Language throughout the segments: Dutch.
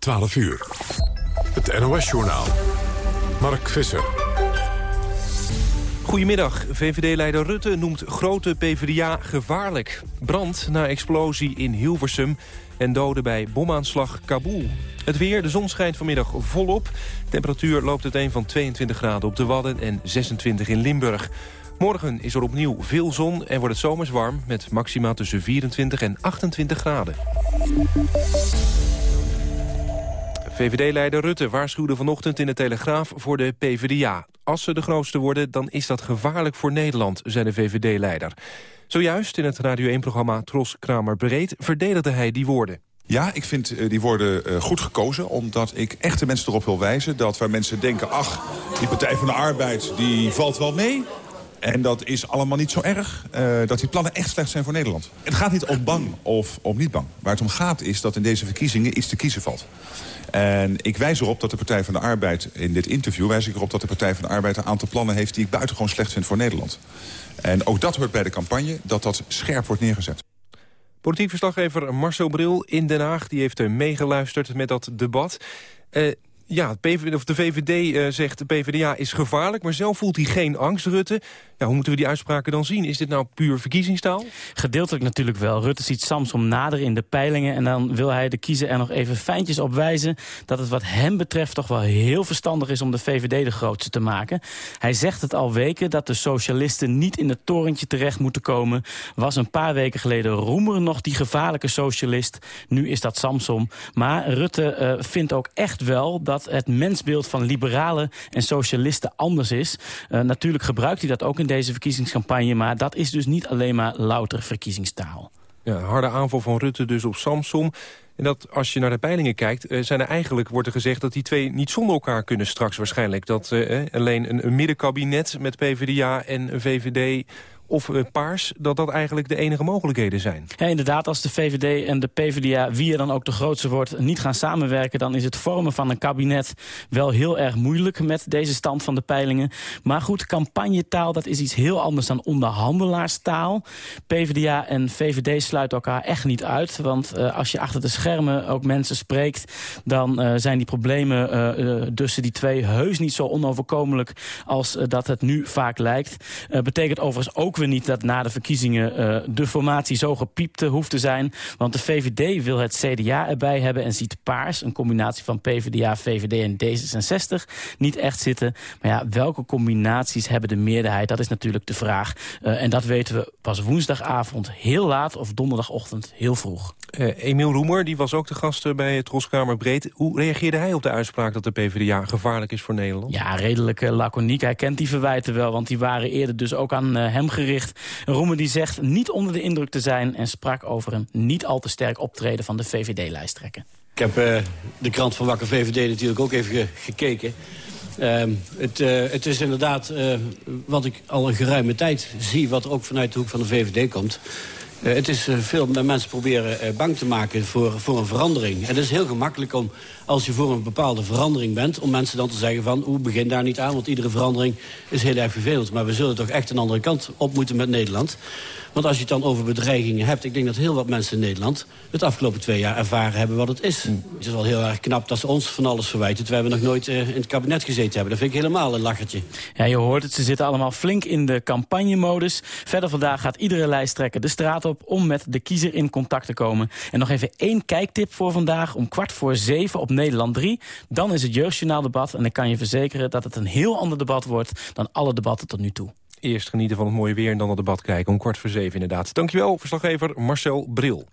12 uur. Het NOS-journaal. Mark Visser. Goedemiddag. VVD-leider Rutte noemt grote PvdA gevaarlijk. Brand na explosie in Hilversum en doden bij bomaanslag Kabul. Het weer, de zon schijnt vanmiddag volop. Temperatuur loopt uiteen van 22 graden op de Wadden en 26 in Limburg. Morgen is er opnieuw veel zon en wordt het zomers warm... met maxima tussen 24 en 28 graden. VVD-leider Rutte waarschuwde vanochtend in de Telegraaf voor de PvdA. Als ze de grootste worden, dan is dat gevaarlijk voor Nederland, zei de VVD-leider. Zojuist in het Radio 1-programma Tros Kramer Breed verdedigde hij die woorden. Ja, ik vind uh, die woorden uh, goed gekozen. Omdat ik echt de mensen erop wil wijzen dat waar mensen denken... ach, die Partij van de Arbeid die valt wel mee... En dat is allemaal niet zo erg, uh, dat die plannen echt slecht zijn voor Nederland. Het gaat niet om bang of om niet bang. Waar het om gaat is dat in deze verkiezingen iets te kiezen valt. En ik wijs erop dat de Partij van de Arbeid, in dit interview... wijs ik erop dat de Partij van de Arbeid een aantal plannen heeft... die ik buitengewoon slecht vind voor Nederland. En ook dat hoort bij de campagne, dat dat scherp wordt neergezet. Politiek verslaggever Marcel Bril in Den Haag... die heeft meegeluisterd met dat debat. Uh, ja, de VVD uh, eh, zegt de PvdA is gevaarlijk, maar zelf voelt hij geen angst, Rutte. Ja, hoe moeten we die uitspraken dan zien? Is dit nou puur verkiezingstaal? Gedeeltelijk natuurlijk wel. Rutte ziet Samsom nader in de peilingen... en dan wil hij de kiezer er nog even fijntjes op wijzen... dat het wat hem betreft toch wel heel verstandig is om de VVD de grootste te maken. Hij zegt het al weken dat de socialisten niet in het torentje terecht moeten komen. Was een paar weken geleden Roemer nog die gevaarlijke socialist. Nu is dat Samsom. Maar Rutte uh, vindt ook echt wel dat het mensbeeld van liberalen en socialisten anders is. Uh, natuurlijk gebruikt hij dat ook in deze verkiezingscampagne... maar dat is dus niet alleen maar louter verkiezingstaal. Ja, harde aanval van Rutte dus op Samsom. En dat als je naar de peilingen kijkt, uh, zijn er eigenlijk, wordt er gezegd... dat die twee niet zonder elkaar kunnen straks waarschijnlijk. Dat uh, alleen een, een middenkabinet met PvdA en VVD of uh, paars, dat dat eigenlijk de enige mogelijkheden zijn. Ja, inderdaad, als de VVD en de PvdA, wie er dan ook de grootste wordt, niet gaan samenwerken, dan is het vormen van een kabinet wel heel erg moeilijk met deze stand van de peilingen. Maar goed, campagnetaal, dat is iets heel anders dan onderhandelaarstaal. PvdA en VVD sluiten elkaar echt niet uit, want uh, als je achter de schermen ook mensen spreekt, dan uh, zijn die problemen tussen die twee heus niet zo onoverkomelijk als dat het nu vaak lijkt. betekent overigens ook we niet dat na de verkiezingen uh, de formatie zo gepiept hoeft te zijn. Want de VVD wil het CDA erbij hebben en ziet paars, een combinatie van PvdA, VVD en D66, niet echt zitten. Maar ja, welke combinaties hebben de meerderheid? Dat is natuurlijk de vraag. Uh, en dat weten we pas woensdagavond heel laat of donderdagochtend heel vroeg. Uh, Emiel Roemer, die was ook de gast bij het Roskamer Breed. Hoe reageerde hij op de uitspraak dat de PvdA gevaarlijk is voor Nederland? Ja, redelijk laconiek. Hij kent die verwijten wel, want die waren eerder dus ook aan hem gericht. Roemer die zegt niet onder de indruk te zijn... en sprak over een niet al te sterk optreden van de VVD-lijsttrekker. Ik heb de krant van Wakker VVD natuurlijk ook even ge gekeken. Uh, het, uh, het, is inderdaad uh, wat ik al een geruime tijd zie... wat ook vanuit de hoek van de VVD komt. Het is veel mensen proberen bang te maken voor, voor een verandering. En het is heel gemakkelijk om, als je voor een bepaalde verandering bent... om mensen dan te zeggen van, hoe begin daar niet aan... want iedere verandering is heel erg vervelend. Maar we zullen toch echt een andere kant op moeten met Nederland. Want als je het dan over bedreigingen hebt... ik denk dat heel wat mensen in Nederland het afgelopen twee jaar ervaren hebben wat het is. Mm. Het is wel heel erg knap dat ze ons van alles verwijten... terwijl we nog nooit uh, in het kabinet gezeten hebben. Dat vind ik helemaal een lachertje. Ja, je hoort het, ze zitten allemaal flink in de campagnemodus. Verder vandaag gaat iedere lijsttrekker de straat op... om met de kiezer in contact te komen. En nog even één kijktip voor vandaag. Om kwart voor zeven op Nederland 3. Dan is het jeugdjournaaldebat. En ik kan je verzekeren dat het een heel ander debat wordt... dan alle debatten tot nu toe. Eerst genieten van het mooie weer en dan het debat kijken. Om kwart voor zeven inderdaad. Dankjewel, verslaggever Marcel Bril.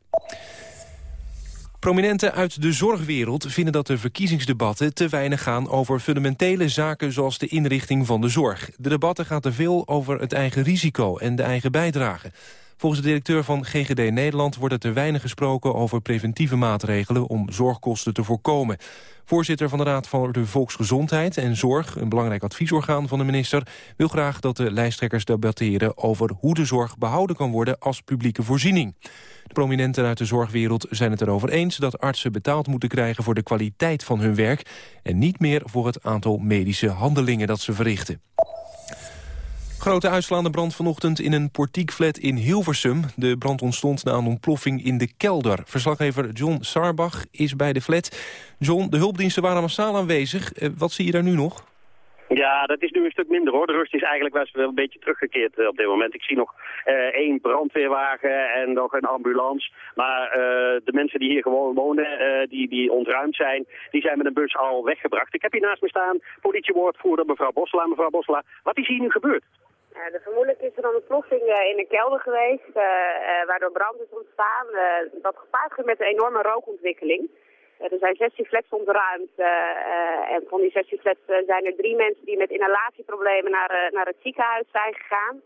Prominenten uit de zorgwereld vinden dat de verkiezingsdebatten te weinig gaan over fundamentele zaken zoals de inrichting van de zorg. De debatten gaan te veel over het eigen risico en de eigen bijdrage. Volgens de directeur van GGD Nederland wordt er te weinig gesproken over preventieve maatregelen om zorgkosten te voorkomen. Voorzitter van de Raad voor de Volksgezondheid en Zorg, een belangrijk adviesorgaan van de minister, wil graag dat de lijsttrekkers debatteren over hoe de zorg behouden kan worden als publieke voorziening. De prominenten uit de zorgwereld zijn het erover eens dat artsen betaald moeten krijgen voor de kwaliteit van hun werk en niet meer voor het aantal medische handelingen dat ze verrichten. Grote uitslaande brand vanochtend in een portiekflat in Hilversum. De brand ontstond na een ontploffing in de kelder. Verslaggever John Sarbach is bij de flat. John, de hulpdiensten waren massaal aanwezig. Eh, wat zie je daar nu nog? Ja, dat is nu een stuk minder hoor. De rust is eigenlijk wel een beetje teruggekeerd eh, op dit moment. Ik zie nog uh, één brandweerwagen en nog een ambulance. Maar de mensen die hier gewoon wonen, die, die ontruimd zijn, die zijn met een bus al weggebracht. Ik heb hier naast me staan politiewoordvoerder mevrouw Bossela. Mevrouw Bossela, wat is hier nu gebeurd? De vermoedelijk is er een ontploffing in een kelder geweest, waardoor brand is ontstaan. dat gepaard gaat met een enorme rookontwikkeling. Eh, er zijn 16 flats ontruimd uh, uh, en van die 16 flats zijn er drie mensen die met inhalatieproblemen naar, naar het ziekenhuis zijn gegaan.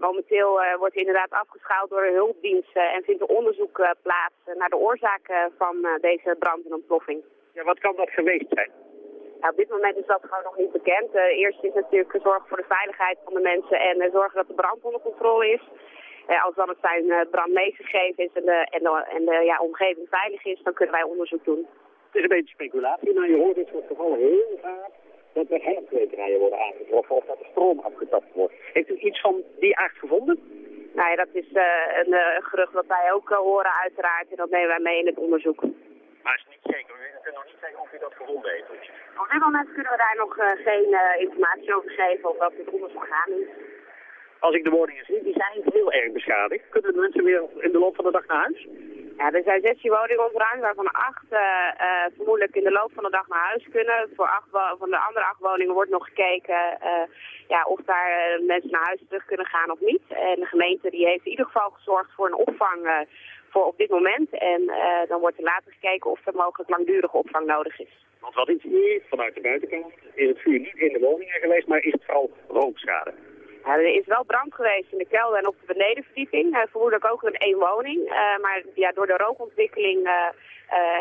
momenteel wordt inderdaad afgeschaald door de hulpdiensten en vindt er onderzoek plaats naar de oorzaken van deze brand en ontploffing. Ja, wat kan dat geweest zijn? Op dit moment is dat gewoon nog niet bekend. eerst is natuurlijk zorgen voor de veiligheid van de mensen en zorgen dat de brand onder controle is. Eh, als dan het zijn brand meegegeven is en de, en de, en de ja, omgeving veilig is, dan kunnen wij onderzoek doen. Het is een beetje speculatie, maar je hoort dit soort gevallen heel vaak dat er hennepkwekerijen worden aangetroffen of dat de stroom afgetapt wordt. Heeft u iets van die aard gevonden? Nou ja, dat is uh, een uh, gerucht dat wij ook uh, horen uiteraard en dat nemen wij mee in het onderzoek. Maar het is niet zeker, u kunt nog niet zeggen of u dat gevonden heeft? Op dit moment kunnen we daar nog geen informatie over geven of welk het onderzoek gaan is als ik de woningen zie, die zijn heel erg beschadigd. Kunnen de mensen weer in de loop van de dag naar huis? Ja, er zijn 16 woningen ontruimd, waarvan acht uh, uh, vermoedelijk in de loop van de dag naar huis kunnen. Voor acht van de andere acht woningen wordt nog gekeken uh, ja, of daar mensen naar huis terug kunnen gaan of niet. En de gemeente die heeft in ieder geval gezorgd voor een opvang voor op dit moment. En dan wordt er later gekeken of er mogelijk langdurige opvang nodig is. Want wat is hier vanuit de buitenkant? Is het vuur niet in de woningen geweest, maar is het vooral rookschade? er is wel brand geweest in de kelder en op de benedenverdieping. Uh, vermoedelijk ook in één woning. Uh, maar ja, door de rookontwikkeling uh,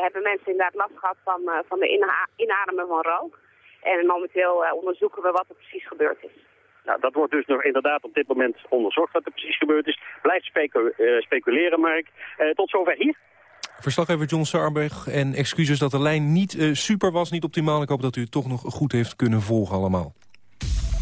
hebben mensen inderdaad last gehad van, van de inademen van rook. En momenteel onderzoeken we wat er precies gebeurd is. Nou, dat wordt dus nog inderdaad op dit moment onderzocht wat er precies gebeurd is. Blijf specu speculeren, Mark. tot zover hier. Verslaggever John Sarberg en excuses dat de lijn niet super was, niet optimaal. Ik hoop dat u het toch nog goed heeft kunnen volgen allemaal.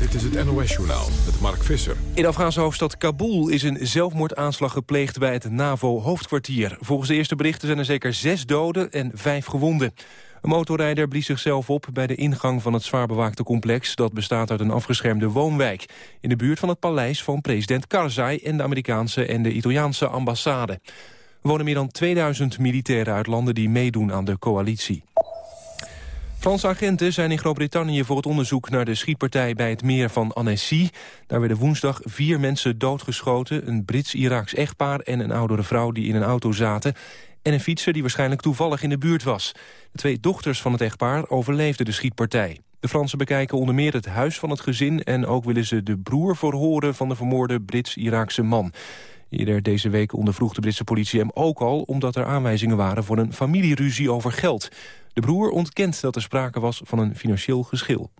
Dit is het NOS-journaal met Mark Visser. In de Afghaanse hoofdstad Kabul is een zelfmoordaanslag gepleegd bij het NAVO-hoofdkwartier. Volgens de eerste berichten zijn er zeker zes doden en vijf gewonden. Een motorrijder blies zichzelf op bij de ingang van het zwaar bewaakte complex... dat bestaat uit een afgeschermde woonwijk... in de buurt van het paleis van president Karzai... en de Amerikaanse en de Italiaanse ambassade. Er wonen meer dan 2000 militairen uit landen die meedoen aan de coalitie. Franse agenten zijn in Groot-Brittannië voor het onderzoek naar de schietpartij bij het meer van Annecy. Daar werden woensdag vier mensen doodgeschoten, een Brits-Iraaks echtpaar en een oudere vrouw die in een auto zaten en een fietser die waarschijnlijk toevallig in de buurt was. De twee dochters van het echtpaar overleefden de schietpartij. De Fransen bekijken onder meer het huis van het gezin... en ook willen ze de broer verhoren van de vermoorde Brits-Iraakse man. Eerder deze week ondervroeg de Britse politie hem ook al... omdat er aanwijzingen waren voor een familieruzie over geld. De broer ontkent dat er sprake was van een financieel geschil.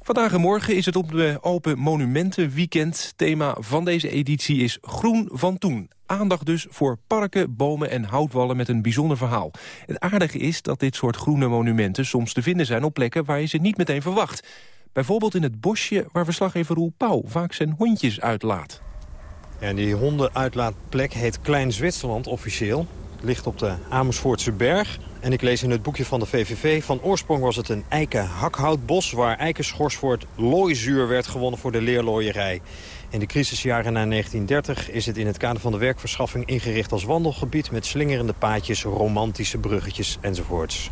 Vandaag en morgen is het op de Open Monumenten Weekend. Thema van deze editie is Groen van Toen. Aandacht dus voor parken, bomen en houtwallen met een bijzonder verhaal. Het aardige is dat dit soort groene monumenten soms te vinden zijn op plekken waar je ze niet meteen verwacht. Bijvoorbeeld in het bosje waar verslaggever Roel Pauw vaak zijn hondjes uitlaat. En die hondenuitlaatplek heet Klein Zwitserland officieel ligt op de Amersfoortse berg. En ik lees in het boekje van de VVV... van oorsprong was het een eiken-hakhoutbos... waar eikenschors voor looizuur werd gewonnen voor de leerlooierij. In de crisisjaren na 1930 is het in het kader van de werkverschaffing ingericht als wandelgebied... met slingerende paadjes, romantische bruggetjes enzovoorts.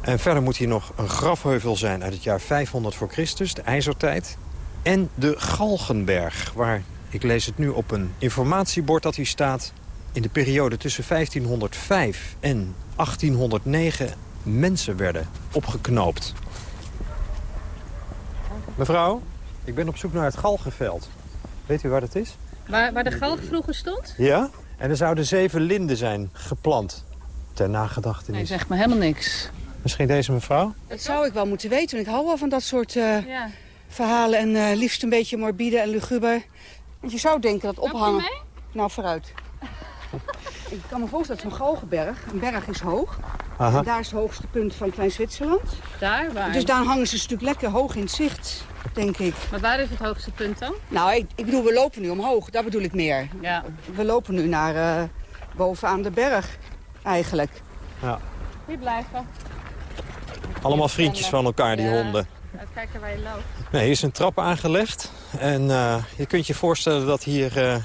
En verder moet hier nog een grafheuvel zijn uit het jaar 500 voor Christus, de ijzertijd. En de Galgenberg, waar, ik lees het nu op een informatiebord dat hier staat in de periode tussen 1505 en 1809 mensen werden opgeknoopt. Mevrouw, ik ben op zoek naar het galgenveld. Weet u waar dat is? Waar, waar de galg vroeger stond? Ja, en er zouden zeven linden zijn geplant ter nagedachtenis. Hij zegt me helemaal niks. Misschien deze mevrouw? Dat zou ik wel moeten weten, want ik hou wel van dat soort uh, ja. verhalen. En uh, liefst een beetje morbide en luguber. Want je zou denken dat ophangen... Nou, vooruit. Ik kan me voorstellen dat zo'n Galgenberg, een berg is hoog. En daar is het hoogste punt van Klein-Zwitserland. Daar? Waar? Dus daar hangen ze natuurlijk lekker hoog in het zicht, denk ik. Maar waar is het hoogste punt dan? Nou, ik, ik bedoel, we lopen nu omhoog. Dat bedoel ik meer. Ja. We lopen nu naar uh, bovenaan de berg, eigenlijk. Ja. Hier blijven. Allemaal vriendjes van elkaar, die ja. honden. Kijken waar je loopt. Nee, hier is een trap aangelegd. En uh, je kunt je voorstellen dat hier uh,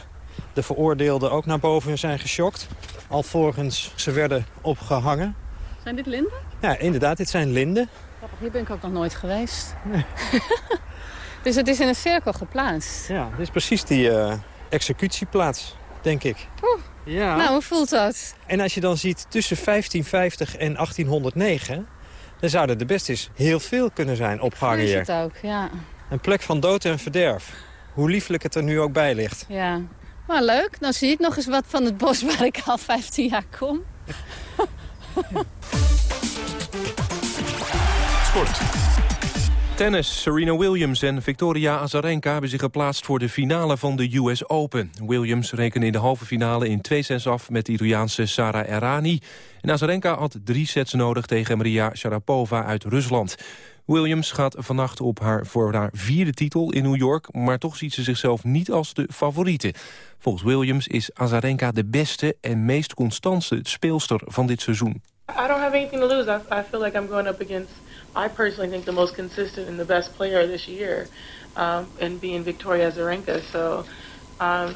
de veroordeelden ook naar boven zijn geschokt. Alvorens ze werden opgehangen. Zijn dit linden? Ja, inderdaad, dit zijn linden. Grappig, hier ben ik ook nog nooit geweest. Nee. dus het is in een cirkel geplaatst? Ja, dit is precies die uh, executieplaats, denk ik. Oeh. Ja. Nou, hoe voelt dat? En als je dan ziet tussen 1550 en 1809... dan zouden er best eens heel veel kunnen zijn opgehangen hier. is het ook, ja. Een plek van dood en verderf. Hoe lieflijk het er nu ook bij ligt. Ja. Maar leuk, dan zie ik nog eens wat van het bos waar ik al 15 jaar kom. Sport. Tennis. Serena Williams en Victoria Azarenka hebben zich geplaatst voor de finale van de US Open. Williams rekende in de halve finale in twee sets af met de Italiaanse Sara Errani. En Azarenka had drie sets nodig tegen Maria Sharapova uit Rusland. Williams gaat vannacht op haar voor haar vierde titel in New York... maar toch ziet ze zichzelf niet als de favoriete. Volgens Williams is Azarenka de beste en meest constante speelster van dit seizoen. I don't have anything to lose. I, I feel like I'm going up against, I personally think, the most consistent and the best player this year, um, and being Victoria Azarenka. So um,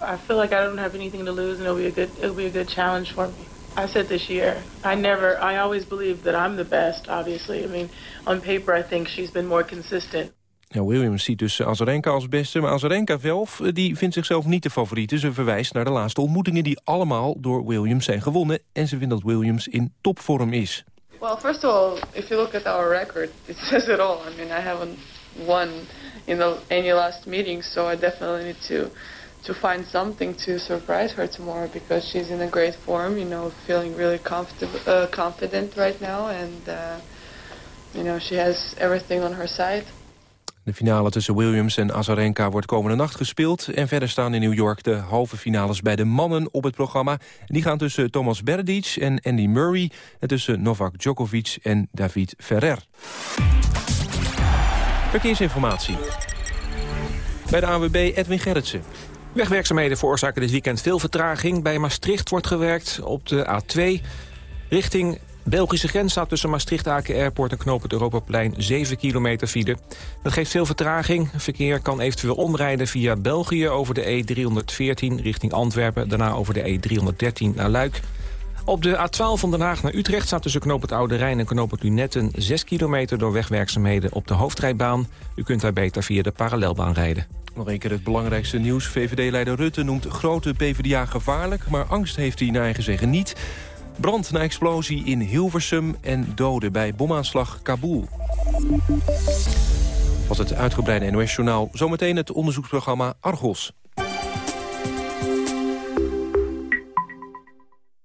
I feel like I don't have anything to lose, and it'll be a good, it'll be a good challenge for me. I said this year. I never. I always believed that I'm the best. Obviously, I mean, on paper, I think she's been more consistent. Ja, Williams ziet dus Azarenka als beste, maar Azarenka zelf die vindt zichzelf niet de favoriete. Ze verwijst naar de laatste ontmoetingen die allemaal door Williams zijn gewonnen. En ze vindt dat Williams in topvorm is. Well, first of all, if you look at our record, it says it all. I mean, I haven't won in the, any last meeting, so I definitely need to to find something to surprise her tomorrow because she's in a great form. You know, feeling really confident, uh, confident right now, and uh, you know she has everything on her side. De finale tussen Williams en Azarenka wordt komende nacht gespeeld. En verder staan in New York de halve finales bij de mannen op het programma. Die gaan tussen Thomas Berdych en Andy Murray... en tussen Novak Djokovic en David Ferrer. Verkeersinformatie. Bij de AWB Edwin Gerritsen. Wegwerkzaamheden veroorzaken dit weekend veel vertraging. Bij Maastricht wordt gewerkt op de A2 richting Belgische grens staat tussen Maastricht-Aken Airport en Knoop het Europaplein 7 kilometer file. Dat geeft veel vertraging. Verkeer kan eventueel omrijden via België over de E314 richting Antwerpen. Daarna over de E313 naar Luik. Op de A12 van Den Haag naar Utrecht staat tussen Knoop het Oude Rijn en Knoop het Lunetten 6 kilometer door wegwerkzaamheden op de hoofdrijbaan. U kunt daar beter via de parallelbaan rijden. Nog een keer het belangrijkste nieuws. VVD-leider Rutte noemt grote PvdA gevaarlijk... maar angst heeft hij naar eigen zeggen niet. Brand na explosie in Hilversum en doden bij bomaanslag Kabul. Was het uitgebreide NOS-journaal. Zometeen het onderzoeksprogramma Argos.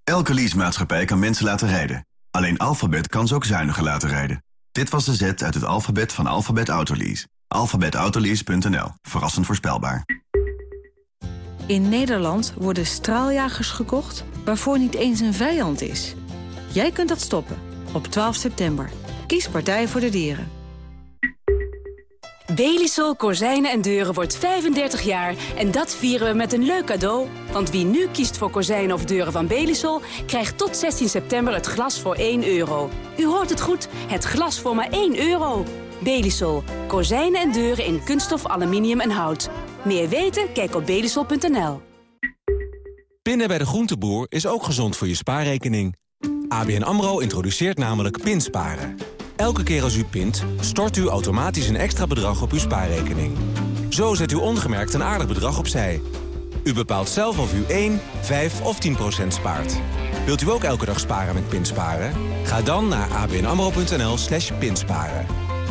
Elke leasemaatschappij kan mensen laten rijden. Alleen Alphabet kan ze ook zuiniger laten rijden. Dit was de zet uit het alfabet van Alphabet Autolease. Alphabetautolease.nl. Verrassend voorspelbaar. In Nederland worden straaljagers gekocht waarvoor niet eens een vijand is. Jij kunt dat stoppen op 12 september. Kies Partij voor de Dieren. Belisol Kozijnen en Deuren wordt 35 jaar en dat vieren we met een leuk cadeau. Want wie nu kiest voor kozijnen of deuren van Belisol... krijgt tot 16 september het glas voor 1 euro. U hoort het goed, het glas voor maar 1 euro. Belisol. Kozijnen en deuren in kunststof, aluminium en hout. Meer weten? Kijk op belisol.nl. Pinnen bij de groenteboer is ook gezond voor je spaarrekening. ABN AMRO introduceert namelijk pinsparen. Elke keer als u pint, stort u automatisch een extra bedrag op uw spaarrekening. Zo zet u ongemerkt een aardig bedrag opzij. U bepaalt zelf of u 1, 5 of 10 procent spaart. Wilt u ook elke dag sparen met pinsparen? Ga dan naar abnamro.nl slash pinsparen.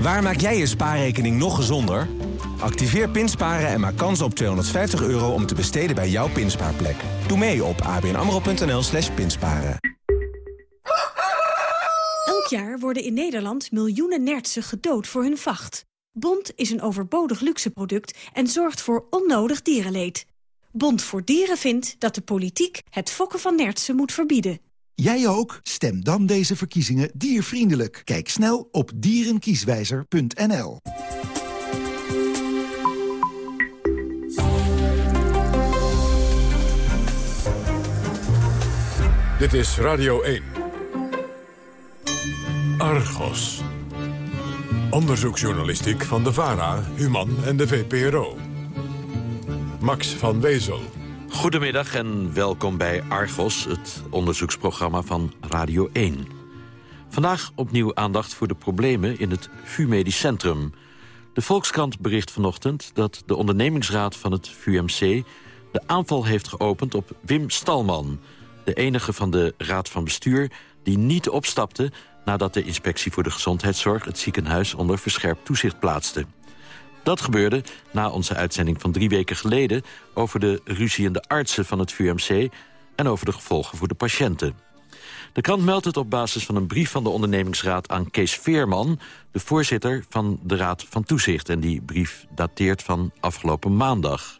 Waar maak jij je spaarrekening nog gezonder? Activeer Pinsparen en maak kans op 250 euro om te besteden bij jouw pinspaarplek. Doe mee op abnamro.nl slash pinsparen. Elk jaar worden in Nederland miljoenen nertsen gedood voor hun vacht. Bond is een overbodig luxeproduct en zorgt voor onnodig dierenleed. Bond voor Dieren vindt dat de politiek het fokken van nertsen moet verbieden. Jij ook? Stem dan deze verkiezingen diervriendelijk. Kijk snel op dierenkieswijzer.nl. Dit is Radio 1. Argos. Onderzoeksjournalistiek van de VARA, Human en de VPRO. Max van Wezel. Goedemiddag en welkom bij Argos, het onderzoeksprogramma van Radio 1. Vandaag opnieuw aandacht voor de problemen in het VU Medisch Centrum. De Volkskrant bericht vanochtend dat de ondernemingsraad van het VUMC... de aanval heeft geopend op Wim Stalman... de enige van de raad van bestuur die niet opstapte... nadat de inspectie voor de gezondheidszorg het ziekenhuis onder verscherpt toezicht plaatste. Dat gebeurde na onze uitzending van drie weken geleden... over de ruziende artsen van het VUMC... en over de gevolgen voor de patiënten. De krant meldt het op basis van een brief van de ondernemingsraad aan Kees Veerman... de voorzitter van de Raad van Toezicht. En die brief dateert van afgelopen maandag.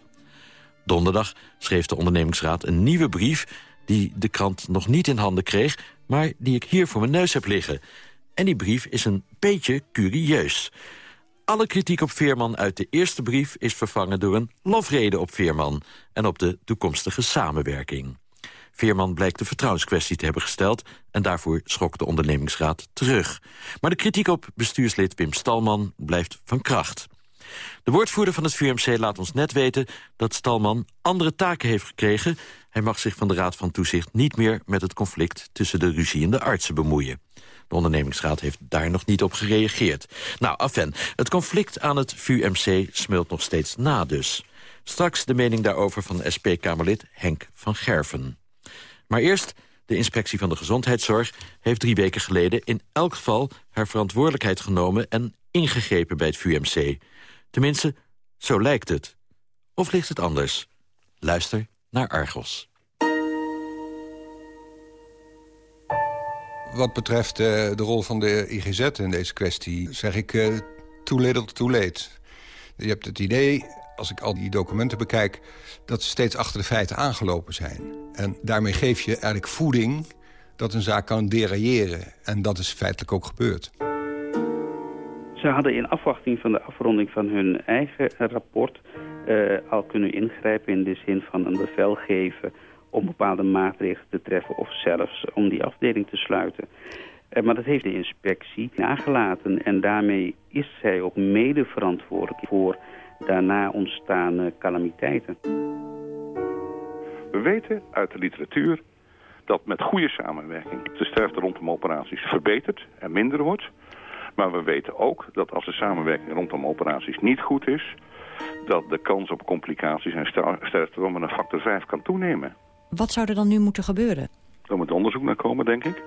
Donderdag schreef de ondernemingsraad een nieuwe brief... die de krant nog niet in handen kreeg... maar die ik hier voor mijn neus heb liggen. En die brief is een beetje curieus... Alle kritiek op Veerman uit de eerste brief is vervangen door een lofrede op Veerman en op de toekomstige samenwerking. Veerman blijkt de vertrouwenskwestie te hebben gesteld... en daarvoor schrok de ondernemingsraad terug. Maar de kritiek op bestuurslid Wim Stalman blijft van kracht. De woordvoerder van het VUMC laat ons net weten dat Stalman andere taken heeft gekregen. Hij mag zich van de Raad van Toezicht niet meer met het conflict tussen de ruziende artsen bemoeien. De ondernemingsraad heeft daar nog niet op gereageerd. Nou, afen, het conflict aan het VUMC smult nog steeds na dus. Straks de mening daarover van SP-Kamerlid Henk van Gerven. Maar eerst, de inspectie van de gezondheidszorg heeft drie weken geleden... in elk geval haar verantwoordelijkheid genomen en ingegrepen bij het VUMC. Tenminste, zo lijkt het. Of ligt het anders? Luister naar Argos. Wat betreft uh, de rol van de IGZ in deze kwestie... zeg ik uh, too little too late. Je hebt het idee, als ik al die documenten bekijk... dat ze steeds achter de feiten aangelopen zijn. En daarmee geef je eigenlijk voeding dat een zaak kan derailleren. En dat is feitelijk ook gebeurd. Ze hadden in afwachting van de afronding van hun eigen rapport... Uh, al kunnen ingrijpen in de zin van een bevel geven om bepaalde maatregelen te treffen of zelfs om die afdeling te sluiten. Uh, maar dat heeft de inspectie nagelaten en daarmee is zij ook mede verantwoordelijk voor daarna ontstane calamiteiten. We weten uit de literatuur dat met goede samenwerking de sterfte rondom operaties verbetert en minder wordt. Maar we weten ook dat als de samenwerking rondom operaties niet goed is... dat de kans op complicaties en sterfte met een factor 5 kan toenemen. Wat zou er dan nu moeten gebeuren? Er moet onderzoek naar komen, denk ik.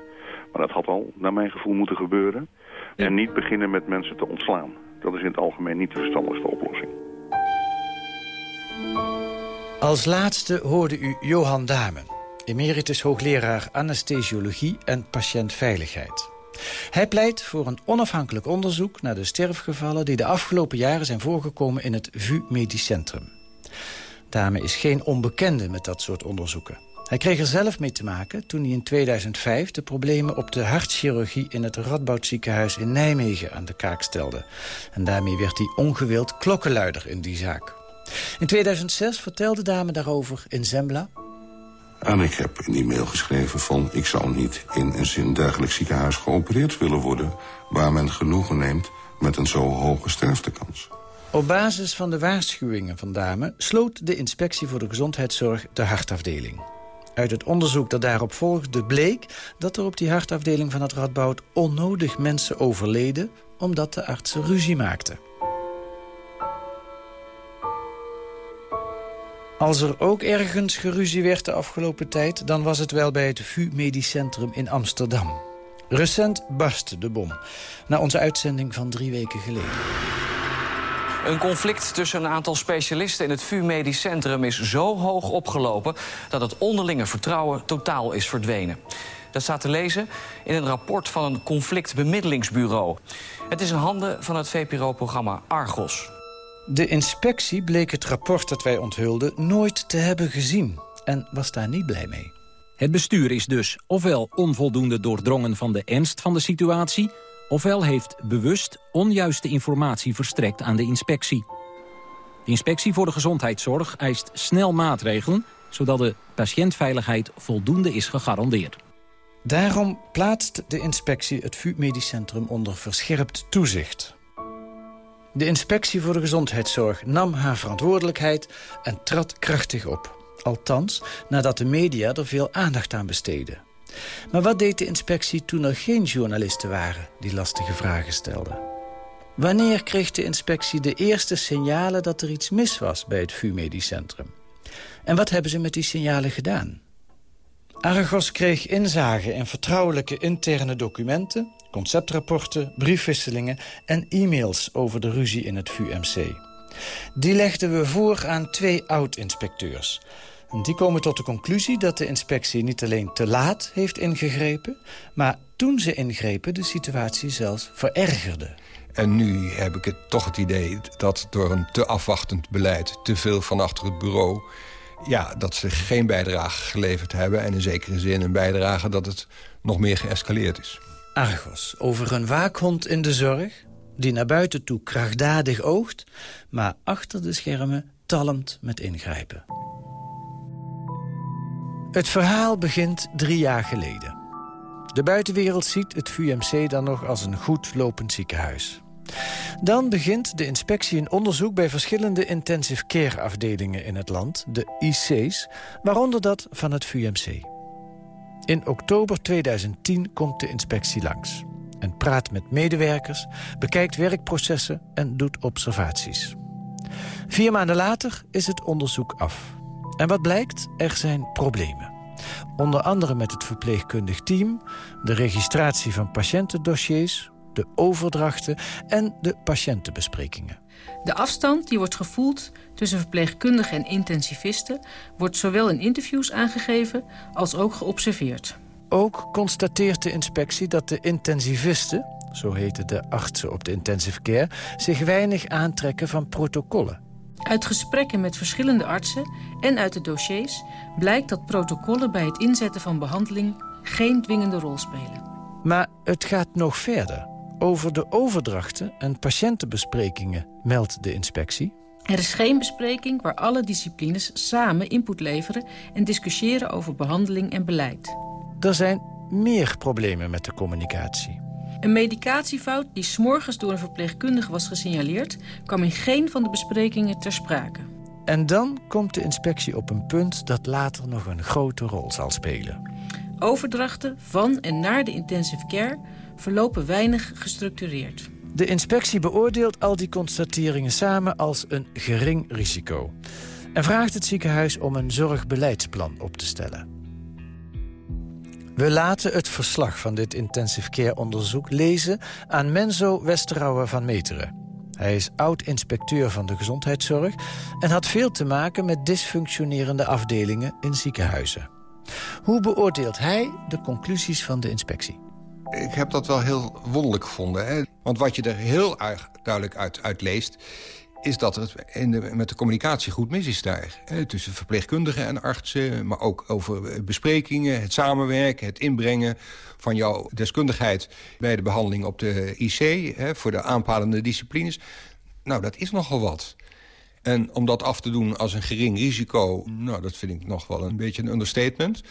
Maar dat had al, naar mijn gevoel, moeten gebeuren. En niet beginnen met mensen te ontslaan. Dat is in het algemeen niet de verstandigste oplossing. Als laatste hoorde u Johan Damen, emeritus hoogleraar anesthesiologie en patiëntveiligheid. Hij pleit voor een onafhankelijk onderzoek naar de sterfgevallen... die de afgelopen jaren zijn voorgekomen in het VU Medisch Centrum. Dame is geen onbekende met dat soort onderzoeken. Hij kreeg er zelf mee te maken toen hij in 2005 de problemen op de hartchirurgie in het Radboudziekenhuis in Nijmegen aan de kaak stelde. En daarmee werd hij ongewild klokkenluider in die zaak. In 2006 vertelde Dame daarover in Zembla. En ik heb in die mail geschreven van... ik zou niet in een zin dergelijk ziekenhuis geopereerd willen worden... waar men genoegen neemt met een zo hoge sterftekans. Op basis van de waarschuwingen van Dame... sloot de Inspectie voor de Gezondheidszorg de hartafdeling. Uit het onderzoek dat daarop volgde bleek dat er op die hartafdeling van het Radboud... onnodig mensen overleden omdat de artsen ruzie maakten. Als er ook ergens geruzie werd de afgelopen tijd... dan was het wel bij het VU Medisch Centrum in Amsterdam. Recent barstte de bom. Na onze uitzending van drie weken geleden. Een conflict tussen een aantal specialisten in het VU Medisch Centrum is zo hoog opgelopen dat het onderlinge vertrouwen totaal is verdwenen. Dat staat te lezen in een rapport van een conflictbemiddelingsbureau. Het is in handen van het VPRO-programma Argos. De inspectie bleek het rapport dat wij onthulden nooit te hebben gezien en was daar niet blij mee. Het bestuur is dus ofwel onvoldoende doordrongen van de ernst van de situatie... ofwel heeft bewust onjuiste informatie verstrekt aan de inspectie. De inspectie voor de gezondheidszorg eist snel maatregelen... zodat de patiëntveiligheid voldoende is gegarandeerd. Daarom plaatst de inspectie het VU Medisch Centrum onder verscherpt toezicht. De inspectie voor de gezondheidszorg nam haar verantwoordelijkheid en trad krachtig op. Althans, nadat de media er veel aandacht aan besteden. Maar wat deed de inspectie toen er geen journalisten waren die lastige vragen stelden? Wanneer kreeg de inspectie de eerste signalen dat er iets mis was bij het VU Medisch Centrum? En wat hebben ze met die signalen gedaan? Argos kreeg inzage in vertrouwelijke interne documenten... conceptrapporten, briefwisselingen en e-mails over de ruzie in het VUMC. Die legden we voor aan twee oud-inspecteurs. Die komen tot de conclusie dat de inspectie niet alleen te laat heeft ingegrepen... maar toen ze ingrepen de situatie zelfs verergerde. En nu heb ik het toch het idee dat door een te afwachtend beleid... te veel van achter het bureau ja, dat ze geen bijdrage geleverd hebben... en in zekere zin een bijdrage dat het nog meer geëscaleerd is. Over een waakhond in de zorg... die naar buiten toe krachtdadig oogt... maar achter de schermen talmt met ingrijpen. Het verhaal begint drie jaar geleden. De buitenwereld ziet het VUMC dan nog als een goed lopend ziekenhuis. Dan begint de inspectie een onderzoek bij verschillende intensive care afdelingen in het land, de IC's, waaronder dat van het VUMC. In oktober 2010 komt de inspectie langs en praat met medewerkers, bekijkt werkprocessen en doet observaties. Vier maanden later is het onderzoek af. En wat blijkt? Er zijn problemen. Onder andere met het verpleegkundig team, de registratie van patiëntendossiers de overdrachten en de patiëntenbesprekingen. De afstand die wordt gevoeld tussen verpleegkundigen en intensivisten... wordt zowel in interviews aangegeven als ook geobserveerd. Ook constateert de inspectie dat de intensivisten... zo heten de artsen op de intensive care... zich weinig aantrekken van protocollen. Uit gesprekken met verschillende artsen en uit de dossiers... blijkt dat protocollen bij het inzetten van behandeling... geen dwingende rol spelen. Maar het gaat nog verder. Over de overdrachten en patiëntenbesprekingen meldt de inspectie. Er is geen bespreking waar alle disciplines samen input leveren... en discussiëren over behandeling en beleid. Er zijn meer problemen met de communicatie. Een medicatiefout die s'morgens door een verpleegkundige was gesignaleerd... kwam in geen van de besprekingen ter sprake. En dan komt de inspectie op een punt dat later nog een grote rol zal spelen. Overdrachten van en naar de intensive care verlopen weinig gestructureerd. De inspectie beoordeelt al die constateringen samen als een gering risico. En vraagt het ziekenhuis om een zorgbeleidsplan op te stellen. We laten het verslag van dit intensive care onderzoek lezen aan Menzo Westerauer van Meteren. Hij is oud-inspecteur van de gezondheidszorg en had veel te maken met dysfunctionerende afdelingen in ziekenhuizen. Hoe beoordeelt hij de conclusies van de inspectie? Ik heb dat wel heel wonderlijk gevonden. Hè? Want wat je er heel duidelijk uit, leest is dat het in met de communicatie goed mis is daar. Hè, tussen verpleegkundigen en artsen, maar ook over besprekingen... het samenwerken, het inbrengen van jouw deskundigheid... bij de behandeling op de IC, hè, voor de aanpalende disciplines. Nou, dat is nogal wat. En om dat af te doen als een gering risico... nou, dat vind ik nog wel een beetje een understatement.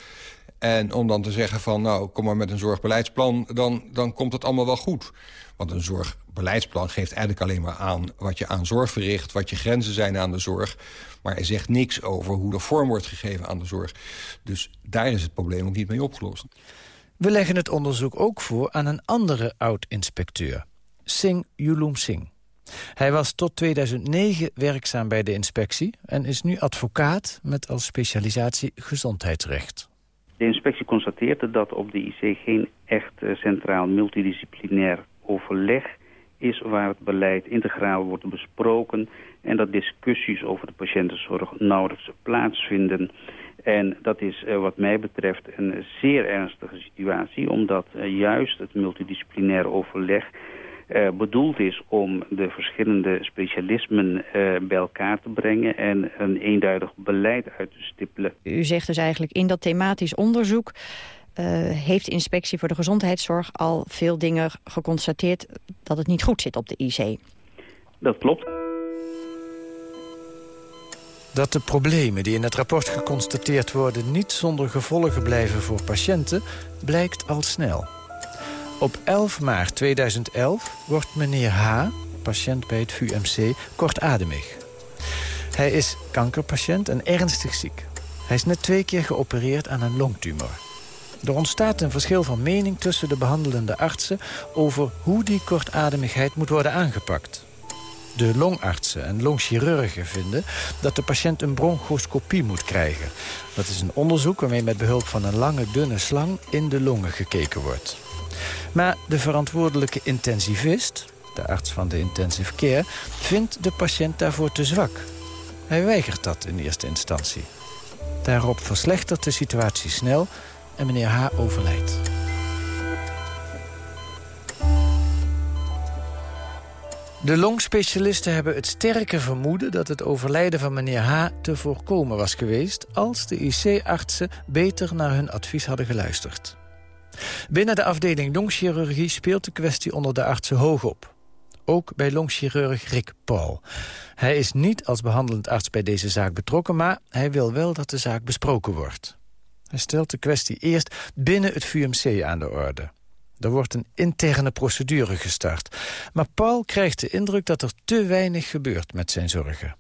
En om dan te zeggen van, nou, kom maar met een zorgbeleidsplan... dan, dan komt het allemaal wel goed. Want een zorgbeleidsplan geeft eigenlijk alleen maar aan... wat je aan zorg verricht, wat je grenzen zijn aan de zorg. Maar er zegt niks over hoe er vorm wordt gegeven aan de zorg. Dus daar is het probleem ook niet mee opgelost. We leggen het onderzoek ook voor aan een andere oud-inspecteur. Singh Yulum Singh. Hij was tot 2009 werkzaam bij de inspectie... en is nu advocaat met als specialisatie gezondheidsrecht. De inspectie constateerde dat op de IC geen echt centraal multidisciplinair overleg is waar het beleid integraal wordt besproken en dat discussies over de patiëntenzorg nauwelijks plaatsvinden. En dat is uh, wat mij betreft een zeer ernstige situatie, omdat uh, juist het multidisciplinair overleg uh, bedoeld is om de verschillende specialismen bij elkaar te brengen en een eenduidig beleid uit te stippelen. U zegt dus eigenlijk in dat thematisch onderzoek heeft de Inspectie voor de Gezondheidszorg al veel dingen geconstateerd dat het niet goed zit op de IC. Dat klopt. Dat de problemen die in het rapport geconstateerd worden... niet zonder gevolgen blijven voor patiënten, blijkt al snel. Op 11 maart 2011 wordt meneer H., patiënt bij het VUMC, kortademig. Hij is kankerpatiënt en ernstig ziek. Hij is net twee keer geopereerd aan een longtumor. Er ontstaat een verschil van mening tussen de behandelende artsen... over hoe die kortademigheid moet worden aangepakt. De longartsen en longchirurgen vinden dat de patiënt een bronchoscopie moet krijgen. Dat is een onderzoek waarmee met behulp van een lange dunne slang in de longen gekeken wordt. Maar de verantwoordelijke intensivist, de arts van de intensive care, vindt de patiënt daarvoor te zwak. Hij weigert dat in eerste instantie. Daarop verslechtert de situatie snel en meneer H. overlijdt. De longspecialisten hebben het sterke vermoeden dat het overlijden van meneer H. te voorkomen was geweest... als de IC-artsen beter naar hun advies hadden geluisterd. Binnen de afdeling longchirurgie speelt de kwestie onder de artsen hoog op. Ook bij longchirurg Rick Paul. Hij is niet als behandelend arts bij deze zaak betrokken... maar hij wil wel dat de zaak besproken wordt. Hij stelt de kwestie eerst binnen het VUMC aan de orde. Er wordt een interne procedure gestart. Maar Paul krijgt de indruk dat er te weinig gebeurt met zijn zorgen.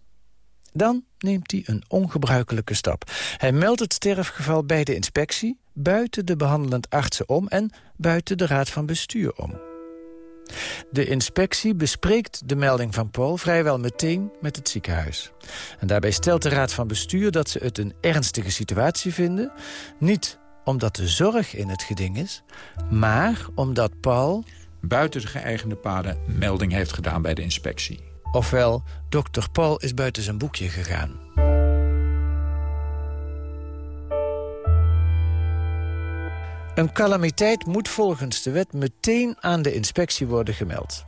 Dan neemt hij een ongebruikelijke stap. Hij meldt het sterfgeval bij de inspectie... buiten de behandelend artsen om en buiten de raad van bestuur om. De inspectie bespreekt de melding van Paul vrijwel meteen met het ziekenhuis. En daarbij stelt de raad van bestuur dat ze het een ernstige situatie vinden... niet omdat de zorg in het geding is... maar omdat Paul... buiten de geëigende paden melding heeft gedaan bij de inspectie. Ofwel, dokter Paul is buiten zijn boekje gegaan. Een calamiteit moet volgens de wet meteen aan de inspectie worden gemeld.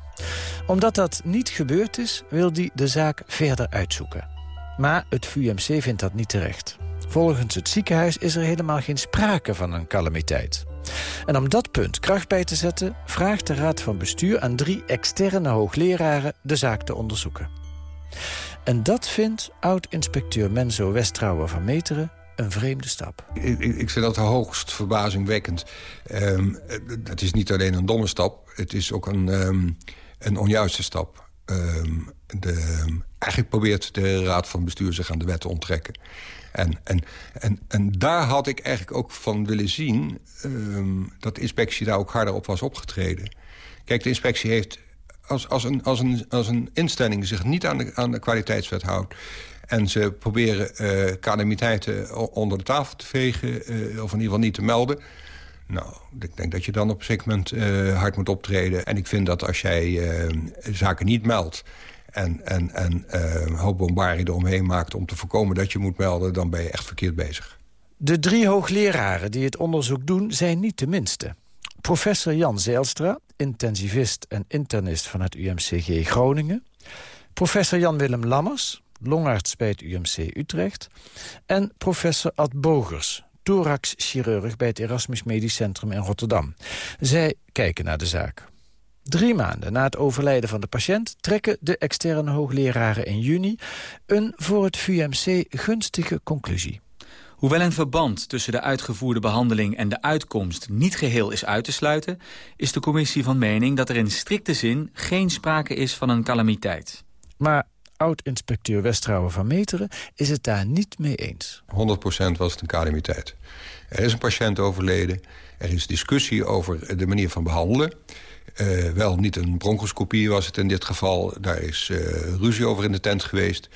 Omdat dat niet gebeurd is, wil die de zaak verder uitzoeken. Maar het VUMC vindt dat niet terecht. Volgens het ziekenhuis is er helemaal geen sprake van een calamiteit. En om dat punt kracht bij te zetten... vraagt de Raad van Bestuur aan drie externe hoogleraren de zaak te onderzoeken. En dat vindt oud-inspecteur Menzo Westrouwer van Meteren een vreemde stap. Ik, ik vind dat hoogst verbazingwekkend. Um, het is niet alleen een domme stap, het is ook een, um, een onjuiste stap. Um, de, eigenlijk probeert de Raad van Bestuur zich aan de wet te onttrekken. En, en, en, en daar had ik eigenlijk ook van willen zien... Dat de inspectie daar ook harder op was opgetreden. Kijk, de inspectie heeft... Als, als, een, als, een, als een instelling zich niet aan de, aan de kwaliteitswet houdt... en ze proberen uh, calamiteiten onder de tafel te vegen... Uh, of in ieder geval niet te melden... Nou, ik denk dat je dan op moment uh, hard moet optreden. En ik vind dat als jij zaken niet meldt en, en, en een hoop bombarie eromheen maakt om te voorkomen dat je moet melden... dan ben je echt verkeerd bezig. De drie hoogleraren die het onderzoek doen zijn niet de minste. Professor Jan Zeilstra, intensivist en internist van het UMCG Groningen. Professor Jan-Willem Lammers, longarts bij het UMC Utrecht. En professor Ad Bogers, thoraxchirurg bij het Erasmus Medisch Centrum in Rotterdam. Zij kijken naar de zaak. Drie maanden na het overlijden van de patiënt... trekken de externe hoogleraren in juni een voor het VUMC gunstige conclusie. Hoewel een verband tussen de uitgevoerde behandeling en de uitkomst niet geheel is uit te sluiten, is de commissie van mening dat er in strikte zin geen sprake is van een calamiteit. Maar oud-inspecteur Westrouwen van Meteren is het daar niet mee eens. 100% was het een calamiteit. Er is een patiënt overleden Er is discussie over de manier van behandelen. Uh, wel niet een bronchoscopie was het in dit geval. Daar is uh, ruzie over in de tent geweest.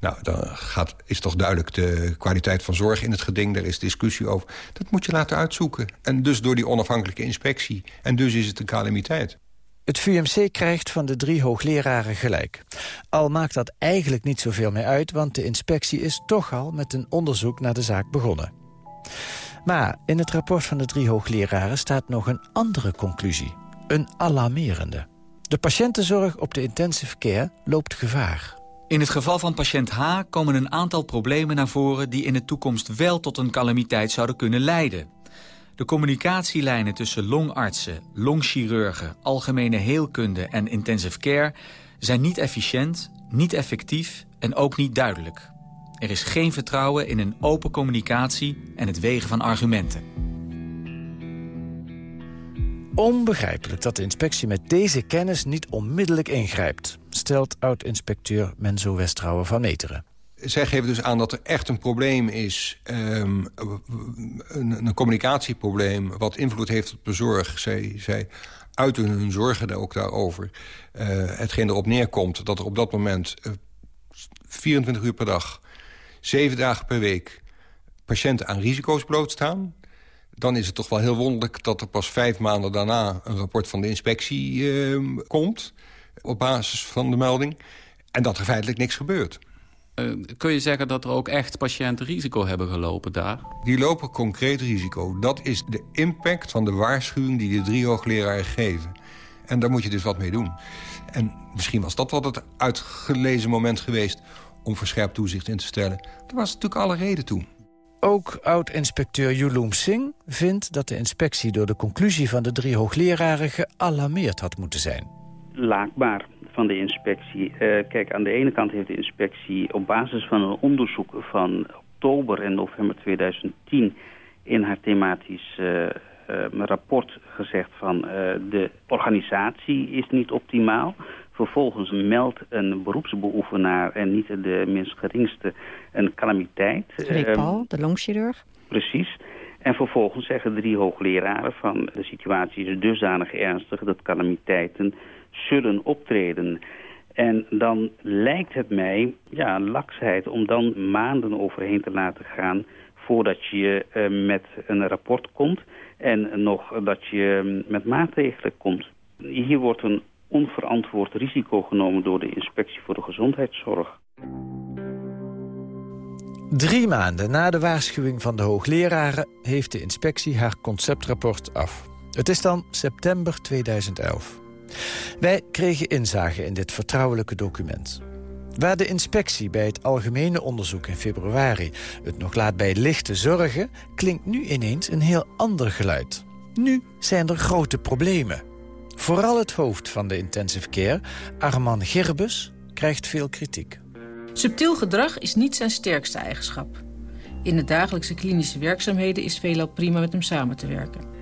Nou, dan gaat, is toch duidelijk de kwaliteit van zorg in het geding. Daar is discussie over. Dat moet je laten uitzoeken. En dus door die onafhankelijke inspectie. En dus is het een calamiteit. Het VMC krijgt van de drie hoogleraren gelijk. Al maakt dat eigenlijk niet zoveel meer uit... want de inspectie is toch al met een onderzoek naar de zaak begonnen. Maar in het rapport van de drie hoogleraren staat nog een andere conclusie. Een alarmerende. De patiëntenzorg op de intensive care loopt gevaar. In het geval van patiënt H komen een aantal problemen naar voren... die in de toekomst wel tot een calamiteit zouden kunnen leiden. De communicatielijnen tussen longartsen, longchirurgen... algemene heelkunde en intensive care... zijn niet efficiënt, niet effectief en ook niet duidelijk. Er is geen vertrouwen in een open communicatie en het wegen van argumenten. Onbegrijpelijk dat de inspectie met deze kennis niet onmiddellijk ingrijpt... stelt oud-inspecteur Menzo Westrouwen van Meteren. Zij geven dus aan dat er echt een probleem is, um, een, een, communicatieprobleem... wat invloed heeft op de zorg. Zij, zij uiten hun zorgen ook daarover. Uh, hetgeen erop neerkomt dat er op dat moment uh, 24 uur per dag... zeven dagen per week patiënten aan risico's blootstaan dan is het toch wel heel wonderlijk dat er pas vijf maanden daarna... een rapport van de inspectie uh, komt, op basis van de melding... en dat er feitelijk niks gebeurt. Uh, kun je zeggen dat er ook echt patiënten risico hebben gelopen daar? Die lopen concreet risico. Dat is de impact van de waarschuwing die de drie hoogleraren geven. En daar moet je dus wat mee doen. En misschien was dat wel het uitgelezen moment geweest... om verscherpt toezicht in te stellen. Daar was natuurlijk alle reden toe. Ook oud-inspecteur Yulum Singh vindt dat de inspectie... door de conclusie van de drie hoogleraren gealarmeerd had moeten zijn. Laakbaar van de inspectie. Uh, kijk, aan de ene kant heeft de inspectie op basis van een onderzoek van oktober en november 2010 in haar thematisch uh, uh, rapport gezegd van de organisatie is niet optimaal. Vervolgens meldt een beroepsbeoefenaar en niet de minst geringste een calamiteit. Rick ehm, Paul, de longchirurg. Precies. En vervolgens zeggen drie hoogleraren van de situatie is dusdanig ernstig dat calamiteiten zullen optreden. En dan lijkt het mij, ja, laksheid om dan maanden overheen te laten gaan voordat je uh, met een rapport komt en nog dat je met maatregelen komt. Hier wordt een onverantwoord risico genomen door de Inspectie voor de Gezondheidszorg. Drie maanden na de waarschuwing van de hoogleraren... heeft de inspectie haar conceptrapport af. Het is dan september 2011. Wij kregen inzage in dit vertrouwelijke document. Waar de inspectie bij het algemene onderzoek in februari... het nog laat bij lichte zorgen... klinkt nu ineens een heel ander geluid. Nu zijn er grote problemen. Vooral het hoofd van de intensive care, Arman Gerbus, krijgt veel kritiek. Subtiel gedrag is niet zijn sterkste eigenschap. In de dagelijkse klinische werkzaamheden is veelal prima met hem samen te werken.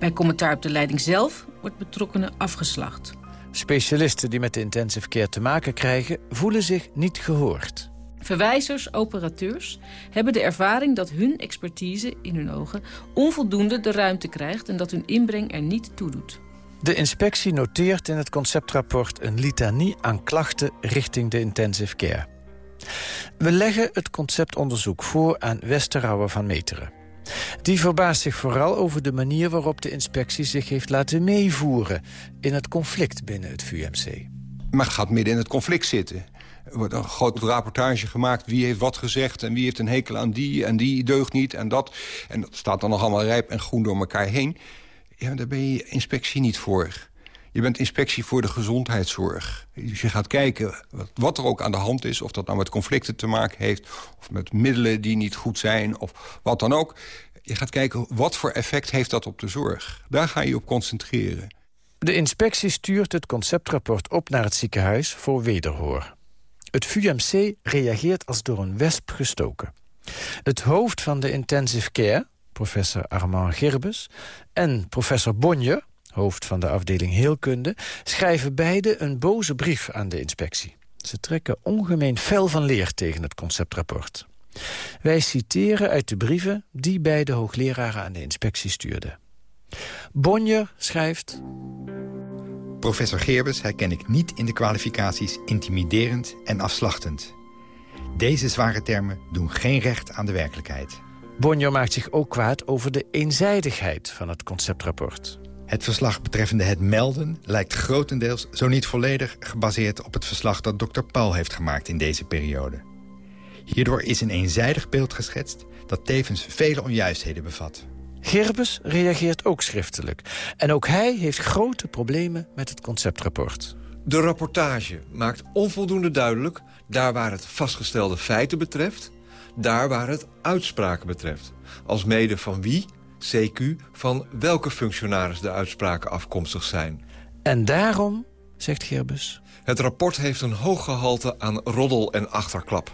Bij commentaar op de leiding zelf wordt betrokkenen afgeslacht. Specialisten die met de intensive care te maken krijgen... voelen zich niet gehoord. Verwijzers, operateurs hebben de ervaring dat hun expertise in hun ogen... onvoldoende de ruimte krijgt en dat hun inbreng er niet toe doet. De inspectie noteert in het conceptrapport een litanie aan klachten richting de intensive care. We leggen het conceptonderzoek voor aan Westerrouwer van Meteren. Die verbaast zich vooral over de manier waarop de inspectie zich heeft laten meevoeren... in het conflict binnen het VUMC. Maar gaat midden in het conflict zitten. Er wordt een grote rapportage gemaakt. Wie heeft wat gezegd en wie heeft een hekel aan die... en die deugt niet en dat. En dat staat dan nog allemaal rijp en groen door elkaar heen. Ja, daar ben je inspectie niet voor. Je bent inspectie voor de gezondheidszorg. Dus je gaat kijken wat er ook aan de hand is. Of dat nou met conflicten te maken heeft. Of met middelen die niet goed zijn. Of wat dan ook. Je gaat kijken wat voor effect heeft dat op de zorg. Daar ga je op concentreren. De inspectie stuurt het conceptrapport op naar het ziekenhuis voor wederhoor. Het VUMC reageert als door een wesp gestoken. Het hoofd van de intensive care, professor Armand Gerbes... en professor Bonje, hoofd van de afdeling Heelkunde... schrijven beide een boze brief aan de inspectie. Ze trekken ongemeen fel van leer tegen het conceptrapport. Wij citeren uit de brieven die beide hoogleraren aan de inspectie stuurden. Bonjer schrijft... Professor Gerbes herken ik niet in de kwalificaties intimiderend en afslachtend. Deze zware termen doen geen recht aan de werkelijkheid. Bonjo maakt zich ook kwaad over de eenzijdigheid van het conceptrapport. Het verslag betreffende het melden lijkt grotendeels, zo niet volledig... gebaseerd op het verslag dat dokter Paul heeft gemaakt in deze periode. Hierdoor is een eenzijdig beeld geschetst dat tevens vele onjuistheden bevat. Gerbes reageert ook schriftelijk. En ook hij heeft grote problemen met het conceptrapport. De rapportage maakt onvoldoende duidelijk... daar waar het vastgestelde feiten betreft... daar waar het uitspraken betreft. Als mede van wie, CQ, van welke functionaris de uitspraken afkomstig zijn. En daarom, zegt Gerbes... Het rapport heeft een hoog gehalte aan roddel en achterklap.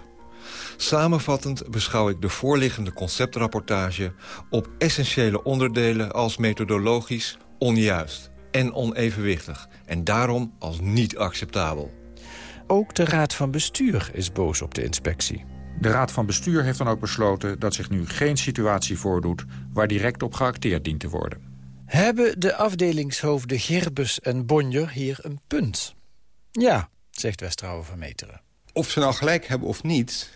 Samenvattend beschouw ik de voorliggende conceptrapportage... op essentiële onderdelen als methodologisch onjuist en onevenwichtig... en daarom als niet acceptabel. Ook de Raad van Bestuur is boos op de inspectie. De Raad van Bestuur heeft dan ook besloten dat zich nu geen situatie voordoet... waar direct op geacteerd dient te worden. Hebben de afdelingshoofden Gerbus en Bonjer hier een punt? Ja, zegt Westrouwen van Meteren. Of ze nou gelijk hebben of niet...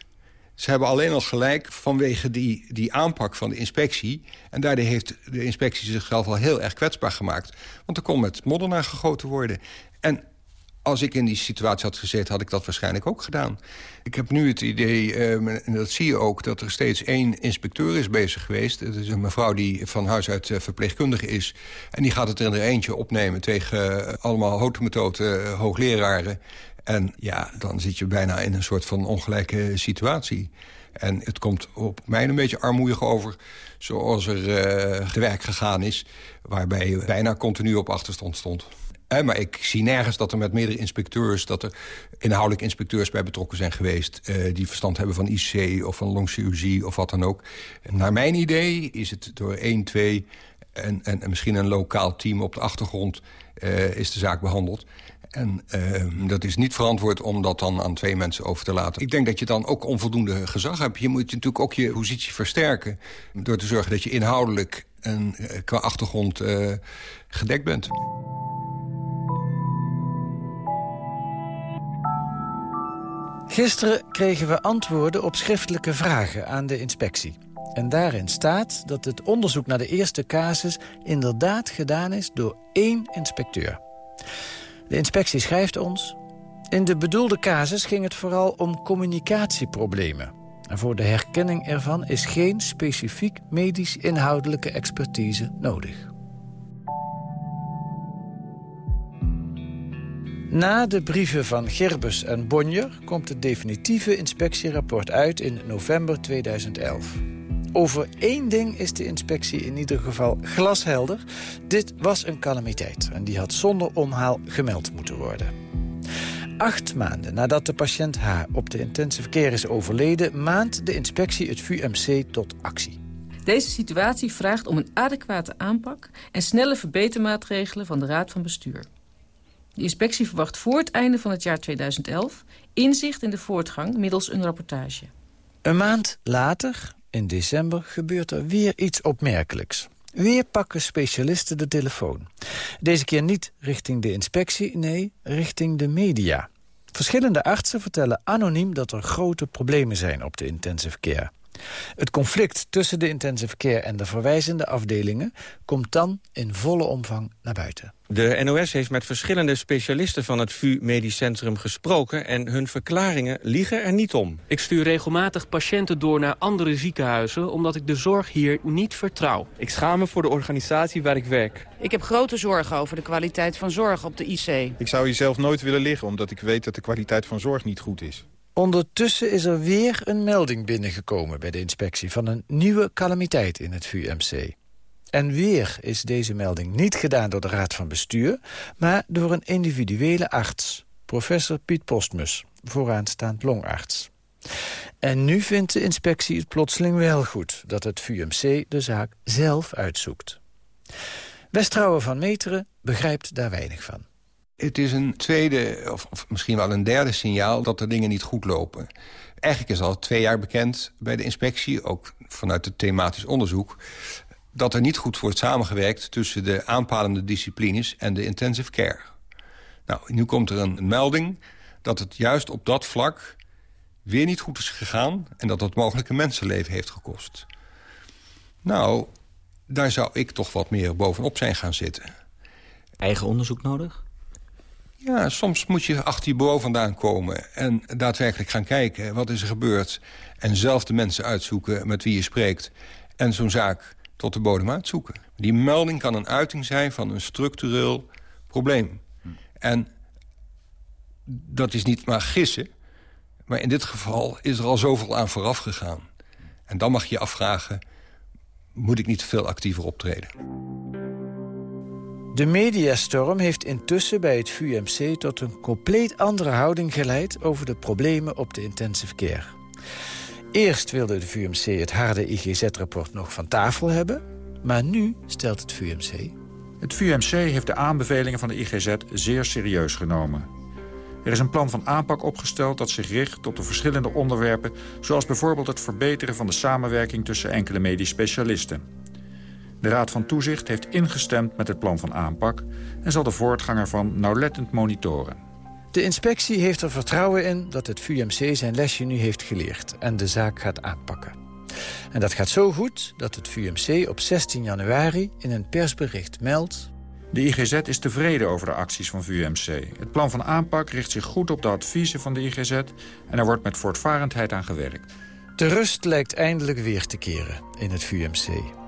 Ze hebben alleen al gelijk vanwege die, die aanpak van de inspectie. En daardoor heeft de inspectie zichzelf al heel erg kwetsbaar gemaakt. Want er kon met modder naar gegoten worden. En als ik in die situatie had gezeten, had ik dat waarschijnlijk ook gedaan. Ik heb nu het idee, uh, en dat zie je ook... dat er steeds één inspecteur is bezig geweest. Het is een mevrouw die van huis uit uh, verpleegkundige is. En die gaat het er in er eentje opnemen tegen uh, allemaal hotemethode hoogleraren. En ja, dan zit je bijna in een soort van ongelijke situatie. En het komt op mij een beetje armoeig over zoals er uh, te werk gegaan is... waarbij je bijna continu op achterstand stond. Eh, maar ik zie nergens dat er met meerdere inspecteurs... dat er inhoudelijk inspecteurs bij betrokken zijn geweest... Uh, die verstand hebben van IC of van longchirurgie of wat dan ook. Naar mijn idee is het door één, twee... En, en, en misschien een lokaal team op de achtergrond uh, is de zaak behandeld. En uh, dat is niet verantwoord om dat dan aan twee mensen over te laten. Ik denk dat je dan ook onvoldoende gezag hebt. Je moet natuurlijk ook je positie versterken... door te zorgen dat je inhoudelijk en qua achtergrond gedekt bent. Gisteren kregen we antwoorden op schriftelijke vragen aan de inspectie. En daarin staat dat het onderzoek naar de eerste casus... inderdaad gedaan is door één inspecteur. De inspectie schrijft ons... In de bedoelde casus ging het vooral om communicatieproblemen. En voor de herkenning ervan is geen specifiek medisch-inhoudelijke expertise nodig. Na de brieven van Gerbus en Bonjer komt het definitieve inspectierapport uit in november 2011. Over één ding is de inspectie in ieder geval glashelder. Dit was een calamiteit en die had zonder omhaal gemeld moeten worden. Acht maanden nadat de patiënt H op de intensive care is overleden... maand de inspectie het VUMC tot actie. Deze situatie vraagt om een adequate aanpak... en snelle verbetermaatregelen van de Raad van Bestuur. De inspectie verwacht voor het einde van het jaar 2011... inzicht in de voortgang middels een rapportage. Een maand later, in december, gebeurt er weer iets opmerkelijks. Weer pakken specialisten de telefoon. Deze keer niet richting de inspectie, nee, richting de media. Verschillende artsen vertellen anoniem dat er grote problemen zijn op de intensive care. Het conflict tussen de intensive care en de verwijzende afdelingen... komt dan in volle omvang naar buiten. De NOS heeft met verschillende specialisten van het VU Medisch Centrum gesproken... en hun verklaringen liegen er niet om. Ik stuur regelmatig patiënten door naar andere ziekenhuizen... omdat ik de zorg hier niet vertrouw. Ik schaam me voor de organisatie waar ik werk. Ik heb grote zorgen over de kwaliteit van zorg op de IC. Ik zou hier zelf nooit willen liggen... omdat ik weet dat de kwaliteit van zorg niet goed is. Ondertussen is er weer een melding binnengekomen bij de inspectie... van een nieuwe calamiteit in het VUMC. En weer is deze melding niet gedaan door de Raad van Bestuur... maar door een individuele arts, professor Piet Postmus... vooraanstaand longarts. En nu vindt de inspectie het plotseling wel goed... dat het VUMC de zaak zelf uitzoekt. Westrouwen van Meteren begrijpt daar weinig van. Het is een tweede, of, misschien wel een derde signaal... dat er dingen niet goed lopen. Eigenlijk is al twee jaar bekend bij de inspectie... ook vanuit het thematisch onderzoek dat er niet goed wordt samengewerkt... tussen de aanpalende disciplines en de intensive care. Nou, nu komt er een melding dat het juist op dat vlak weer niet goed is gegaan... en dat dat mogelijk een mensenleven heeft gekost. Nou, daar zou ik toch wat meer bovenop zijn gaan zitten. Eigen onderzoek nodig? Ja, soms moet je achter je bureau vandaan komen... en daadwerkelijk gaan kijken wat is er gebeurd... en zelf de mensen uitzoeken met wie je spreekt... en zo'n zaak tot de bodem uitzoeken. Die melding kan een uiting zijn van een structureel probleem. En dat is niet maar gissen... maar in dit geval is er al zoveel aan vooraf gegaan. En dan mag je je afvragen... moet ik niet veel actiever optreden? De mediastorm heeft intussen bij het VUMC tot een compleet andere houding geleid... over de problemen op de intensive care. Eerst wilde de VUMC het harde IGZ-rapport nog van tafel hebben... maar nu stelt het VUMC... Het VUMC heeft de aanbevelingen van de IGZ zeer serieus genomen. Er is een plan van aanpak opgesteld dat zich richt op de verschillende onderwerpen... zoals bijvoorbeeld het verbeteren van de samenwerking tussen enkele medisch specialisten. De Raad van Toezicht heeft ingestemd met het plan van aanpak... en zal de voortgang ervan nauwlettend monitoren. De inspectie heeft er vertrouwen in dat het VUMC zijn lesje nu heeft geleerd... en de zaak gaat aanpakken. En dat gaat zo goed dat het VUMC op 16 januari in een persbericht meldt... De IGZ is tevreden over de acties van VUMC. Het plan van aanpak richt zich goed op de adviezen van de IGZ... en er wordt met voortvarendheid aan gewerkt. De rust lijkt eindelijk weer te keren in het VUMC.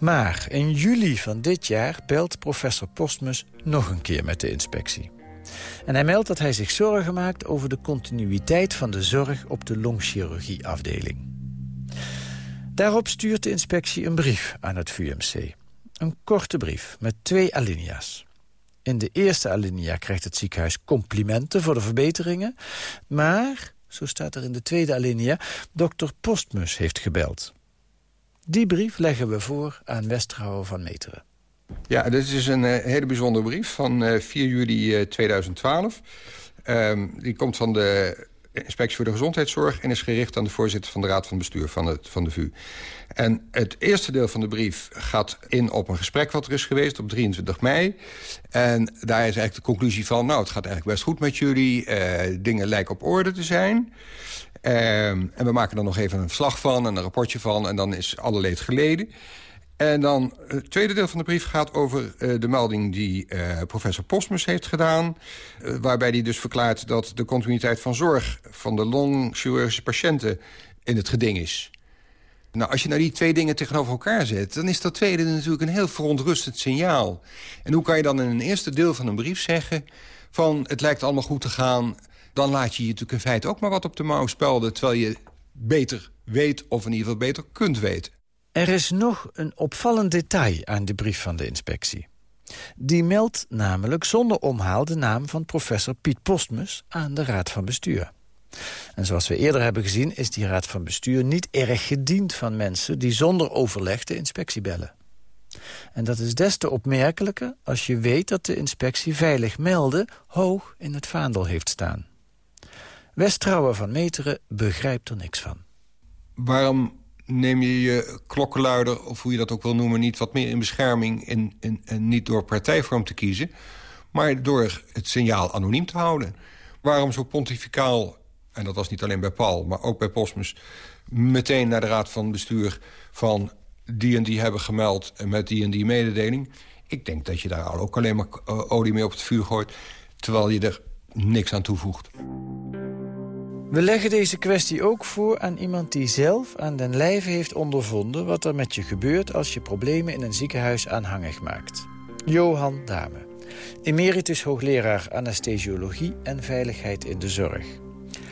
Maar in juli van dit jaar belt professor Postmus nog een keer met de inspectie. En hij meldt dat hij zich zorgen maakt over de continuïteit van de zorg op de longchirurgieafdeling. Daarop stuurt de inspectie een brief aan het VUMC. Een korte brief met twee alinea's. In de eerste alinea krijgt het ziekenhuis complimenten voor de verbeteringen. Maar, zo staat er in de tweede alinea, dokter Postmus heeft gebeld. Die brief leggen we voor aan Westrouwen van Meteren. Ja, dit is een uh, hele bijzondere brief van uh, 4 juli uh, 2012. Um, die komt van de Inspectie voor de Gezondheidszorg... en is gericht aan de voorzitter van de Raad van Bestuur van, het, van de VU. En het eerste deel van de brief gaat in op een gesprek wat er is geweest... op 23 mei. En daar is eigenlijk de conclusie van... nou, het gaat eigenlijk best goed met jullie. Dingen lijken op orde te zijn. Uh, en we maken er nog even een verslag van en een rapportje van... en dan is alle leed geleden. En dan het tweede deel van de brief gaat over uh, de melding die uh, professor Postmus heeft gedaan. Uh, waarbij hij dus verklaart dat de continuïteit van zorg van de longchirurgische patiënten in het geding is. Nou, als je nou die twee dingen tegenover elkaar zet... dan is dat tweede natuurlijk een heel verontrustend signaal. En hoe kan je dan in een eerste deel van een brief zeggen... van het lijkt allemaal goed te gaan... dan laat je je natuurlijk in feite ook maar wat op de mouw spelden... terwijl je beter weet of in ieder geval beter kunt weten. Er is nog een opvallend detail aan de brief van de inspectie. Die meldt namelijk zonder omhaal de naam van professor Piet Postmus aan de Raad van Bestuur. En zoals we eerder hebben gezien is die Raad van Bestuur niet erg gediend van mensen die zonder overleg de inspectie bellen. En dat is des te opmerkelijker als je weet dat de inspectie veilig melden hoog in het vaandel heeft staan. Westtrouwen van Meteren begrijpt er niks van. Waarom neem je je klokkenluider, of hoe je dat ook wil noemen... niet wat meer in bescherming en, en, en niet door partijvorm te kiezen... maar door het signaal anoniem te houden. Waarom zo pontificaal, en dat was niet alleen bij Paul... maar ook bij Postmus, meteen naar de raad van bestuur... van die en die hebben gemeld met die en die mededeling... ik denk dat je daar ook alleen maar olie mee op het vuur gooit... terwijl je er niks aan toevoegt. We leggen deze kwestie ook voor aan iemand die zelf aan den lijve heeft ondervonden... wat er met je gebeurt als je problemen in een ziekenhuis aanhangig maakt. Johan Dame, emeritus hoogleraar anesthesiologie en veiligheid in de zorg.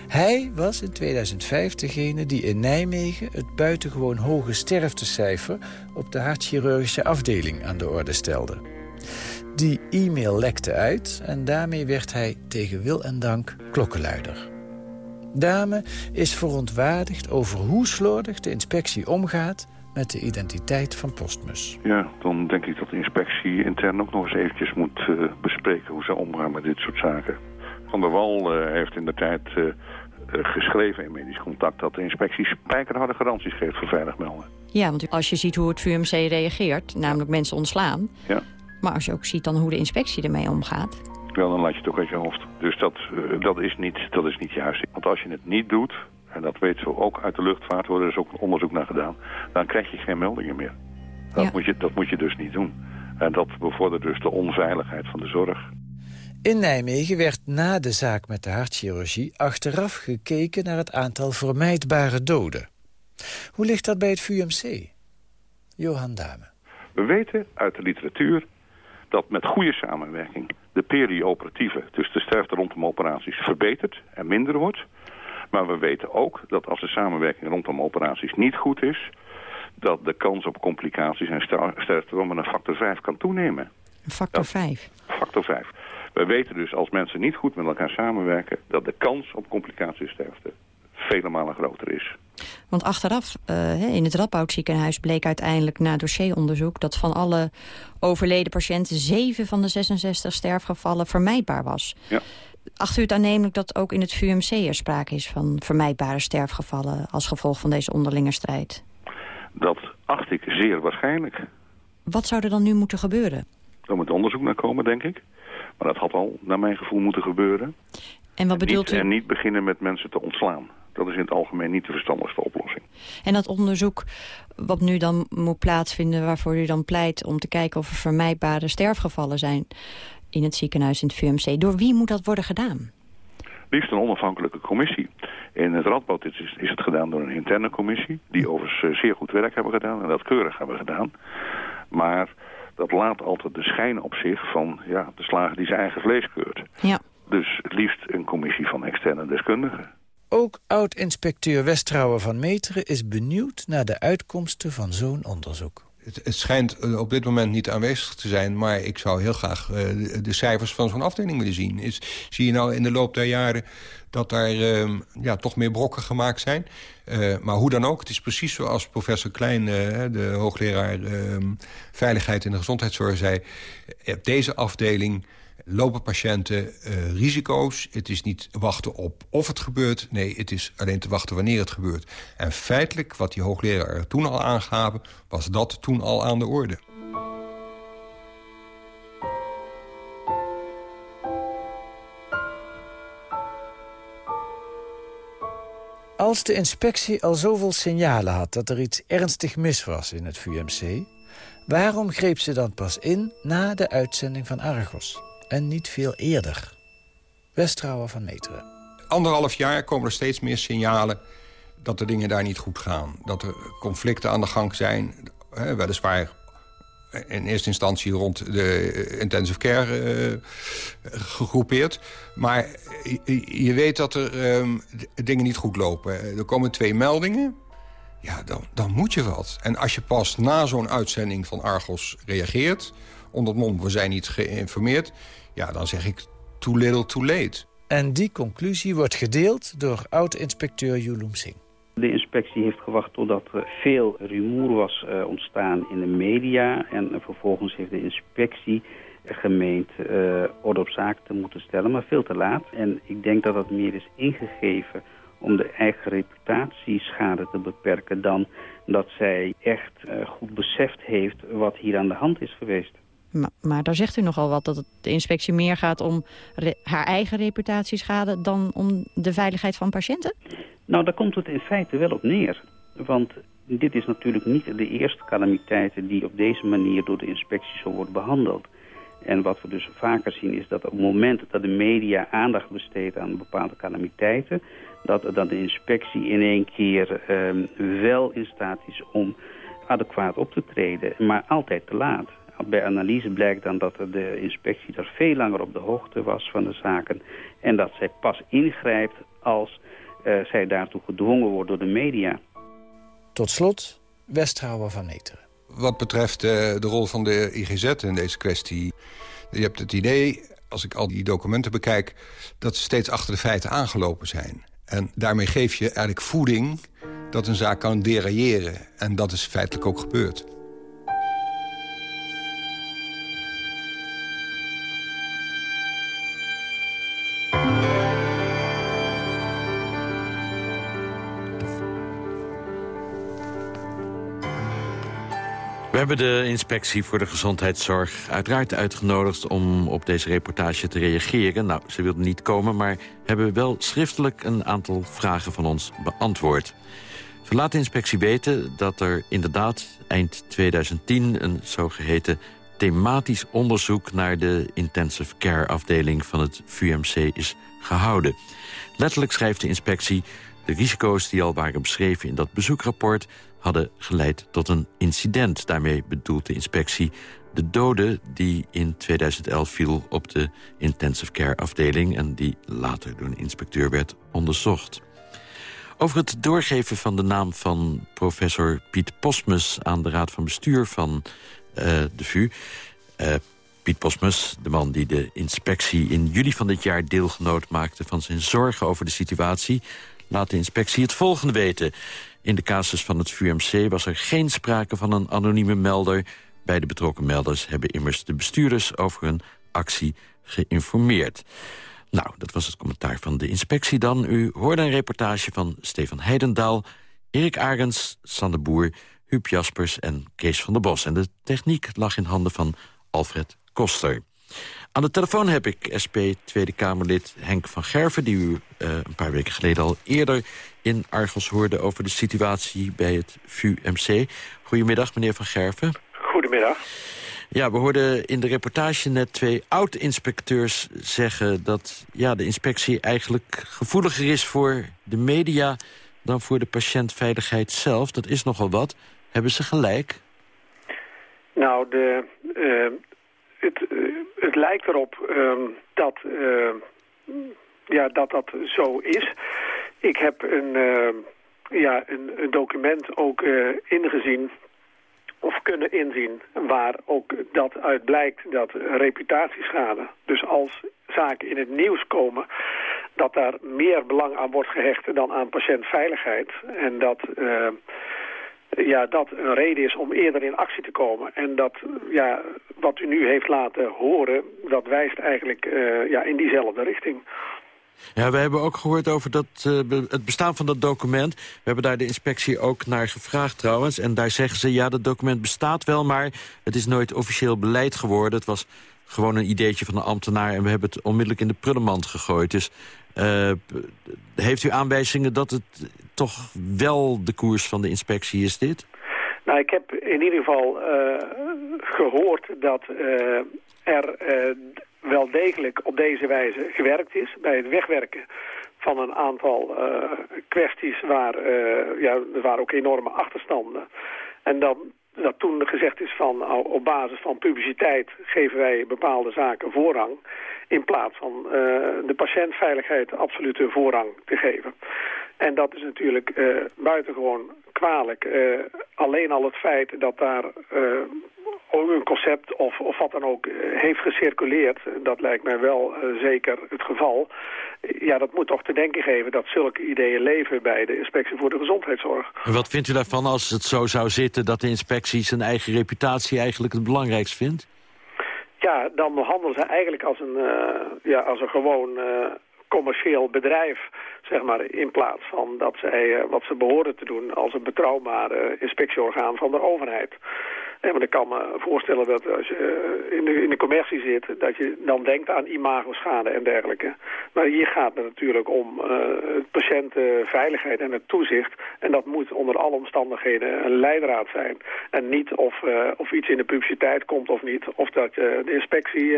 Hij was in 2005 degene die in Nijmegen het buitengewoon hoge sterftecijfer... op de hartchirurgische afdeling aan de orde stelde. Die e-mail lekte uit en daarmee werd hij tegen wil en dank klokkenluider. Dame is verontwaardigd over hoe slordig de inspectie omgaat met de identiteit van Postmus. Ja, dan denk ik dat de inspectie intern ook nog eens eventjes moet uh, bespreken hoe ze omgaan met dit soort zaken. Van der Wal uh, heeft in de tijd uh, eh, geschreven in medisch contact... dat de inspectie spijkerharde garanties geeft voor veilig melden. Ja, want als je ziet hoe het VUMC reageert, namelijk mensen ontslaan... Ja. maar als je ook ziet dan hoe de inspectie ermee omgaat... Wel, dan laat je het ook uit je hoofd. Dus dat, eh, dat, is niet, dat is niet juist. Want als je het niet doet, en dat weten we ook uit de luchtvaart... wordt er is ook onderzoek naar gedaan... dan krijg je geen meldingen meer. Dat, Ja. moet, je, dat moet je dus niet doen. En dat bevordert dus de onveiligheid van de zorg. In Nijmegen werd na de zaak met de hartchirurgie... achteraf gekeken naar het aantal vermijdbare doden. Hoe ligt dat bij het VUMC? Johan Dame. We weten uit de literatuur dat met goede samenwerking de perioperatieve, dus de sterfte rondom operaties, verbetert en minder wordt. Maar we weten ook dat als de samenwerking rondom operaties niet goed is, dat de kans op complicaties en ster- sterfte wel met een factor 5 kan toenemen. Een factor 5. Factor 5. We weten dus als mensen niet goed met elkaar samenwerken, dat de kans op complicaties en sterfte vele malen groter is. Want achteraf, eh, in het Radboud ziekenhuis bleek uiteindelijk na dossieronderzoek... dat van alle overleden patiënten zeven van de 66 sterfgevallen vermijdbaar was. Ja. Acht u het aannemelijk dat ook in het VUMC er sprake is van vermijdbare sterfgevallen... als gevolg van deze onderlinge strijd? Dat acht ik zeer waarschijnlijk. Wat zou er dan nu moeten gebeuren? Er moet onderzoek naar komen, denk ik. Maar dat had al, naar mijn gevoel, moeten gebeuren. En wat bedoelt niet, u? En niet beginnen met mensen te ontslaan. Dat is in het algemeen niet de verstandigste oplossing. En dat onderzoek wat nu dan moet plaatsvinden... waarvoor u dan pleit om te kijken of er vermijdbare sterfgevallen zijn... in het ziekenhuis in het VUMC. Door wie moet dat worden gedaan? Liefst een onafhankelijke commissie. In het Radboud is, is het gedaan door een interne commissie... die overigens eh, zeer goed werk hebben gedaan en dat keurig hebben gedaan. Maar dat laat altijd de schijn op zich van ja, de slager die zijn eigen vlees keurt. Ja. Dus het liefst een commissie van externe deskundigen. Ook oud-inspecteur Westrouwer van Meteren is benieuwd naar de uitkomsten van zo'n onderzoek. Het, het schijnt eh, op dit moment niet aanwezig te zijn... maar ik zou heel graag eh, de, cijfers van zo'n afdeling willen zien. Is, zie je nou in de loop der jaren dat daar ehm, ja, toch meer brokken gemaakt zijn? Eh, maar hoe dan ook, het is precies zoals professor Klein... de hoogleraar ehm, Veiligheid in de Gezondheidszorg zei... deze afdeling lopen patiënten eh, risico's. Het is niet wachten op of het gebeurt. Nee, het is alleen te wachten wanneer het gebeurt. En feitelijk, wat die hoogleraar er toen al aangaven... was dat toen al aan de orde. Als de inspectie al zoveel signalen had dat er iets ernstig mis was in het VUMC... waarom greep ze dan pas in na de uitzending van Argos? En niet veel eerder? Westrouwer van Meteren. Anderhalf jaar komen er steeds meer signalen dat de dingen daar niet goed gaan. Dat er conflicten aan de gang zijn. Hè, weliswaar in eerste instantie rond de intensive care eh, gegroepeerd. Maar je, je weet dat er ehm, dingen niet goed lopen. Er komen twee meldingen. Ja, dan, dan moet je wat. En als je pas na zo'n uitzending van Argos reageert... onder het mond, we zijn niet geïnformeerd... ja, dan zeg ik too little, too late. En die conclusie wordt gedeeld door oud-inspecteur Yulum Singh. De inspectie heeft gewacht totdat er veel rumoer was uh, ontstaan in de media. En uh, vervolgens heeft de inspectie gemeend uh, orde op zaken te moeten stellen, maar veel te laat. En ik denk dat dat meer is ingegeven om de eigen reputatieschade te beperken... dan dat zij echt goed beseft heeft wat hier aan de hand is geweest. Maar, daar zegt u nogal wat, dat het de inspectie meer gaat om haar eigen reputatieschade... dan om de veiligheid van patiënten? Nou, daar komt het in feite wel op neer. Want dit is natuurlijk niet de eerste calamiteit die op deze manier door de inspectie zo wordt behandeld. En wat we dus vaker zien is dat op het moment dat de media aandacht besteedt aan bepaalde calamiteiten... dat, dat de inspectie in één keer um, wel in staat is om adequaat op te treden, maar altijd te laat. Bij analyse blijkt dan dat de inspectie daar veel langer op de hoogte was van de zaken... en dat zij pas ingrijpt als uh, zij daartoe gedwongen wordt door de media. Tot slot, Westrouwer van Meteren. Wat betreft uh, de rol van de IGZ in deze kwestie... je hebt het idee, als ik al die documenten bekijk... dat ze steeds achter de feiten aangelopen zijn. En daarmee geef je eigenlijk voeding dat een zaak kan derailleren. En dat is feitelijk ook gebeurd. We hebben de inspectie voor de gezondheidszorg uiteraard uitgenodigd om op deze reportage te reageren. Nou, ze wilden niet komen, maar hebben wel schriftelijk een aantal vragen van ons beantwoord. Ze laat de inspectie weten dat er inderdaad eind 2010 een zogeheten thematisch onderzoek naar de intensive care afdeling van het VUMC is gehouden. Letterlijk schrijft de inspectie... de risico's die al waren beschreven in dat bezoekrapport... hadden geleid tot een incident. Daarmee bedoelt de inspectie de dode die in 2011 viel op de intensive care afdeling... en die later door een inspecteur werd onderzocht. Over het doorgeven van de naam van professor Piet Posmus... aan de raad van bestuur van uh, de VU... Uh, Piet Posmus, de man die de inspectie in juli van dit jaar deelgenoot maakte... van zijn zorgen over de situatie, laat de inspectie het volgende weten. In de casus van het VUMC was er geen sprake van een anonieme melder. Bij de betrokken melders hebben immers de bestuurders over hun actie geïnformeerd. Nou, dat was het commentaar van de inspectie dan. U hoorde een reportage van Stefan Heidendaal, Erik Arends, Sander Boer... Huub Jaspers en Kees van der Bos. En de techniek lag in handen van Alfred Koster. Aan de telefoon heb ik SP Tweede Kamerlid Henk van Gerven... die u uh, een paar weken geleden al eerder in Argos hoorde... over de situatie bij het VUMC. Goedemiddag, meneer van Gerven. Goedemiddag. Ja, we hoorden in de reportage net twee oud-inspecteurs zeggen... dat ja, de inspectie eigenlijk gevoeliger is voor de media... dan voor de patiëntveiligheid zelf. Dat is nogal wat. Hebben ze gelijk? Nou, de, uh, het, uh, het lijkt erop uh, dat, ja, dat dat zo is. Ik heb een, ja, een, een, document ook ingezien of kunnen inzien waar ook dat uit blijkt dat reputatieschade, dus als zaken in het nieuws komen, dat daar meer belang aan wordt gehecht dan aan patiëntveiligheid. En dat ja, dat een reden is om eerder in actie te komen. En dat, ja, wat u nu heeft laten horen, dat wijst eigenlijk uh, ja, in diezelfde richting. Ja, we hebben ook gehoord over dat, uh, het bestaan van dat document. We hebben daar de inspectie ook naar gevraagd trouwens. En daar zeggen ze, ja, dat document bestaat wel... maar het is nooit officieel beleid geworden. Het was gewoon een ideetje van een ambtenaar... en we hebben het onmiddellijk in de prullenmand gegooid. Dus uh, heeft u aanwijzingen dat het toch wel de koers van de inspectie is dit? Nou, ik heb in ieder geval uh, gehoord dat uh, er wel degelijk op deze wijze gewerkt is... bij het wegwerken van een aantal kwesties waar ja, er waren ook enorme achterstanden. En dan dat toen gezegd is van op basis van publiciteit geven wij bepaalde zaken voorrang in plaats van uh, de patiëntveiligheid absolute voorrang te geven. En dat is natuurlijk uh, buitengewoon kwalijk. Uh, alleen al het feit dat daar een concept of, of wat dan ook heeft gecirculeerd, dat lijkt mij wel zeker het geval. Ja, dat moet toch te denken geven dat zulke ideeën leven bij de inspectie voor de gezondheidszorg. En wat vindt u daarvan als het zo zou zitten dat de inspectie zijn eigen reputatie eigenlijk het belangrijkst vindt? ja, dan handelen ze eigenlijk als een, uh, ja, als een gewoon uh, commercieel bedrijf, zeg maar, in plaats van dat zij uh, wat ze behoren te doen als een betrouwbare inspectieorgaan van de overheid. En want ik kan me voorstellen dat als je in de, in de commercie zit, dat je dan denkt aan imagoschade en dergelijke. Maar hier gaat het natuurlijk om uh, patiëntenveiligheid en het toezicht. En dat moet onder alle omstandigheden een leidraad zijn. En niet of, uh, of iets in de publiciteit komt of niet. Of dat uh, de inspectie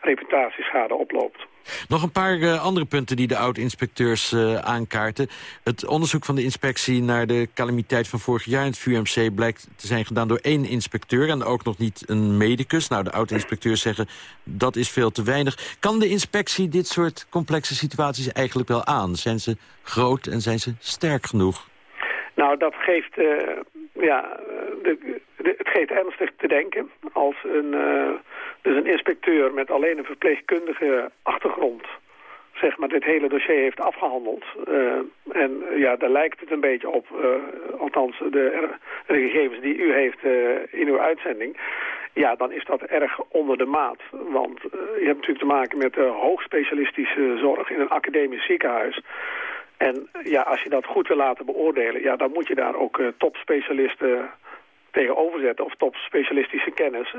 reputatieschade oploopt. Nog een paar uh, andere punten die de oud-inspecteurs uh, aankaarten. Het onderzoek van de inspectie naar de calamiteit van vorig jaar in het VUMC... blijkt te zijn gedaan door één inspecteur en ook nog niet een medicus. Nou, de oud-inspecteurs zeggen dat is veel te weinig. Kan de inspectie dit soort complexe situaties eigenlijk wel aan? Zijn ze groot en zijn ze sterk genoeg? Nou, dat geeft... Uh, ja, de, het geeft ernstig te denken als een, uh, dus een inspecteur met alleen een verpleegkundige achtergrond zeg maar, dit hele dossier heeft afgehandeld. Uh, en ja, daar lijkt het een beetje op, althans de, de, gegevens die u heeft in uw uitzending. Ja, dan is dat erg onder de maat. Want je hebt natuurlijk te maken met hoogspecialistische zorg in een academisch ziekenhuis. En ja, als je dat goed wil laten beoordelen, ja, dan moet je daar ook topspecialisten tegenoverzetten of topspecialistische kennis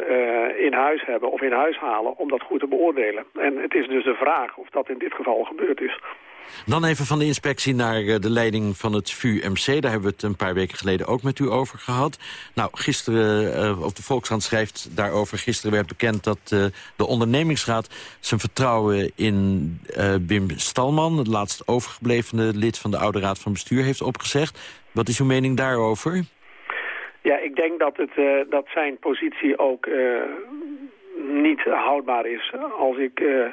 in huis hebben of in huis halen om dat goed te beoordelen. En het is dus de vraag of dat in dit geval gebeurd is. Dan even van de inspectie naar eh, de leiding van het VUMC. Daar hebben we het een paar weken geleden ook met u over gehad. Nou, gisteren, uh, of de Volkskrant schrijft daarover... gisteren werd bekend dat de ondernemingsraad zijn vertrouwen in Wim Stalman... het laatst overgeblevene lid van de oude raad van bestuur heeft opgezegd. Wat is uw mening daarover? Ja, ik denk dat, het, uh, dat zijn positie ook uh, niet houdbaar is. Als ik... Uh,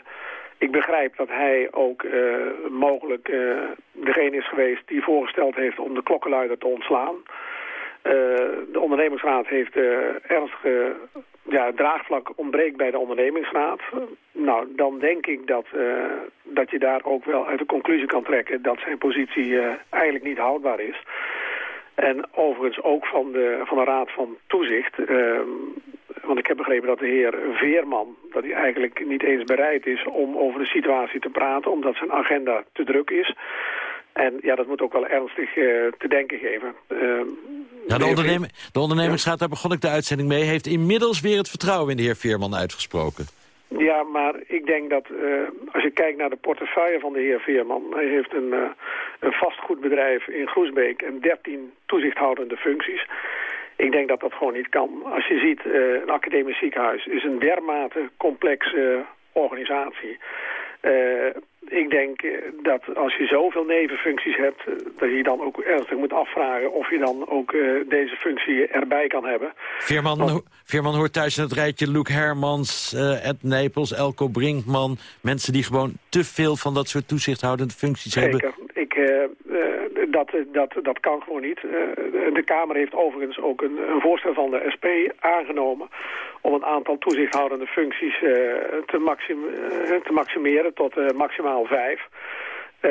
ik begrijp dat hij ook mogelijk degene is geweest die voorgesteld heeft om de klokkenluider te ontslaan. De ondernemingsraad heeft ernstige ja, draagvlak ontbreekt bij de ondernemingsraad. nou, dan denk ik dat, dat je daar ook wel uit de conclusie kan trekken dat zijn positie eigenlijk niet houdbaar is. En overigens ook van de, van de Raad van Toezicht. Uh, want ik heb begrepen dat de heer Veerman... dat hij eigenlijk niet eens bereid is om over de situatie te praten... omdat zijn agenda te druk is. En ja, dat moet ook wel ernstig uh, te denken geven. Uh, ja, de, de ondernemingsraad, daar begon ik de uitzending mee... heeft inmiddels weer het vertrouwen in de heer Veerman uitgesproken. Ja, maar ik denk dat uh, als je kijkt naar de portefeuille van de heer Veerman... hij heeft een, uh, een vastgoedbedrijf in Groesbeek en 13 toezichthoudende functies. Ik denk dat dat gewoon niet kan. Als je ziet, uh, een academisch ziekenhuis is een dermate complexe organisatie... ik denk dat als je zoveel nevenfuncties hebt... dat je dan ook ernstig moet afvragen... of je dan ook uh, deze functie erbij kan hebben. Veerman, Want, Veerman hoort thuis in het rijtje Luc Hermans, uh, Ed Nepels, Elko Brinkman. Mensen die gewoon te veel van dat soort toezichthoudende functies zeker. hebben. Ik, uh, dat, dat, dat kan gewoon niet. de Kamer heeft overigens ook een, een voorstel van de SP aangenomen... om een aantal toezichthoudende functies te, maxim, te maximeren tot maximaal vijf. Uh,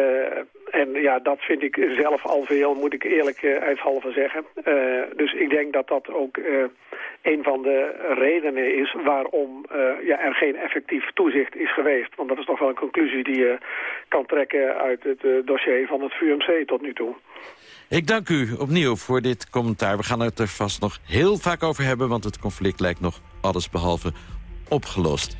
en ja, dat vind ik zelf al veel, moet ik eerlijk uh, uitshalve zeggen. Uh, dus ik denk dat dat ook een van de redenen is waarom ja, er geen effectief toezicht is geweest. Want dat is toch wel een conclusie die je kan trekken uit het dossier van het VUMC tot nu toe. Ik dank u opnieuw voor dit commentaar. We gaan het er vast nog heel vaak over hebben, want het conflict lijkt nog allesbehalve opgelost.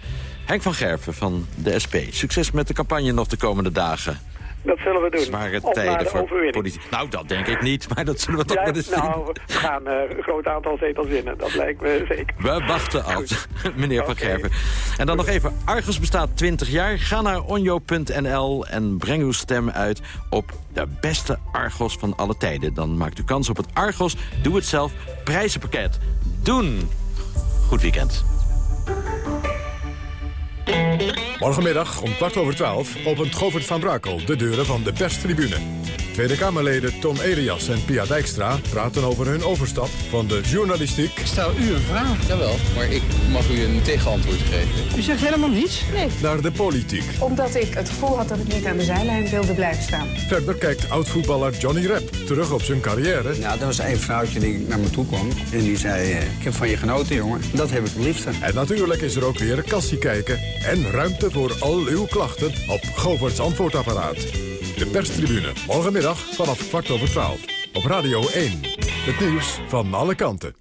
Henk van Gerven van de SP. Succes met de campagne nog de komende dagen. Dat zullen we doen. Zware tijden voor politiek. Nou, dat denk ik niet, maar dat zullen we toch ja, wel eens zien. Nou, we gaan uh, een groot aantal zetels winnen. Dat lijkt me zeker. We wachten af, meneer Van Gerven. En dan nog even, Argos bestaat 20 jaar. Ga naar onjo.nl en breng uw stem uit op de beste Argos van alle tijden. Dan maakt u kans op het Argos Doe Het Zelf prijzenpakket. Doen! Goed weekend. Morgenmiddag om kwart over twaalf opent Govert van Brakel de deuren van de perstribune. Tweede Kamerleden Tom Elias en Pia Dijkstra praten over hun overstap van de journalistiek... Ik stel u een vraag. Jawel, maar ik mag u een tegenantwoord geven. U zegt helemaal niets? Nee. Naar de politiek. Omdat ik het gevoel had dat ik niet aan de zijlijn wilde blijven staan. Verder kijkt oud-voetballer Johnny Rep terug op zijn carrière. Nou, er was een vrouwtje die naar me toe kwam en die zei... ik heb van je genoten, jongen. Dat heb ik het liefste. En natuurlijk is er ook weer kassie kijken en ruimte voor al uw klachten op Govert's antwoordapparaat. De perstribune, morgenmiddag vanaf kwart over twaalf. Op Radio 1. Het nieuws van alle kanten.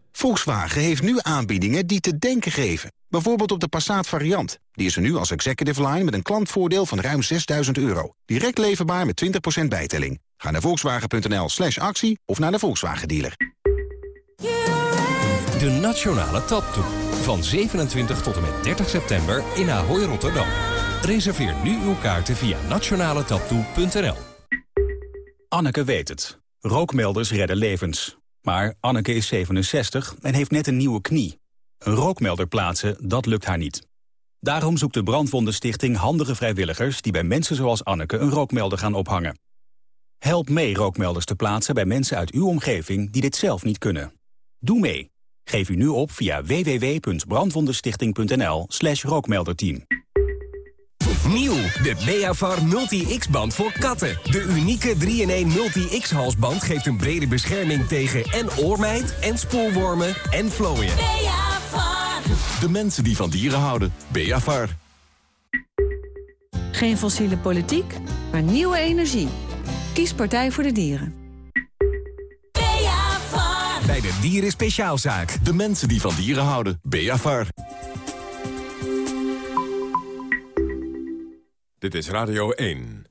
Volkswagen heeft nu aanbiedingen die te denken geven. Bijvoorbeeld op de Passat variant. Die is er nu als executive line met een klantvoordeel van ruim 6000 euro. Direct leverbaar met 20% bijtelling. Ga naar volkswagen.nl slash actie of naar de Volkswagen dealer. De Nationale Taptoe. Van 27 tot en met 30 september in Ahoy Rotterdam. Reserveer nu uw kaarten via nationaletaptoe.nl. Anneke weet het. Rookmelders redden levens. Maar Anneke is 67 en heeft net een nieuwe knie. Een rookmelder plaatsen, dat lukt haar niet. Daarom zoekt de Brandwondenstichting handige vrijwilligers... die bij mensen zoals Anneke een rookmelder gaan ophangen. Help mee rookmelders te plaatsen bij mensen uit uw omgeving... die dit zelf niet kunnen. Doe mee. Geef u nu op via www.brandwondenstichting.nl slash rookmelderteam. Nieuw, de Beavar Multi-X-band voor katten. De unieke 3-in-1 Multi-X-halsband geeft een brede bescherming tegen en oormijt... en spoorwormen en vlooien. Beavar. De mensen die van dieren houden. Beavar. Geen fossiele politiek, maar nieuwe energie. Kies Partij voor de Dieren. Bij de Dieren Speciaalzaak. De mensen die van dieren houden. Beavar. Dit is Radio 1.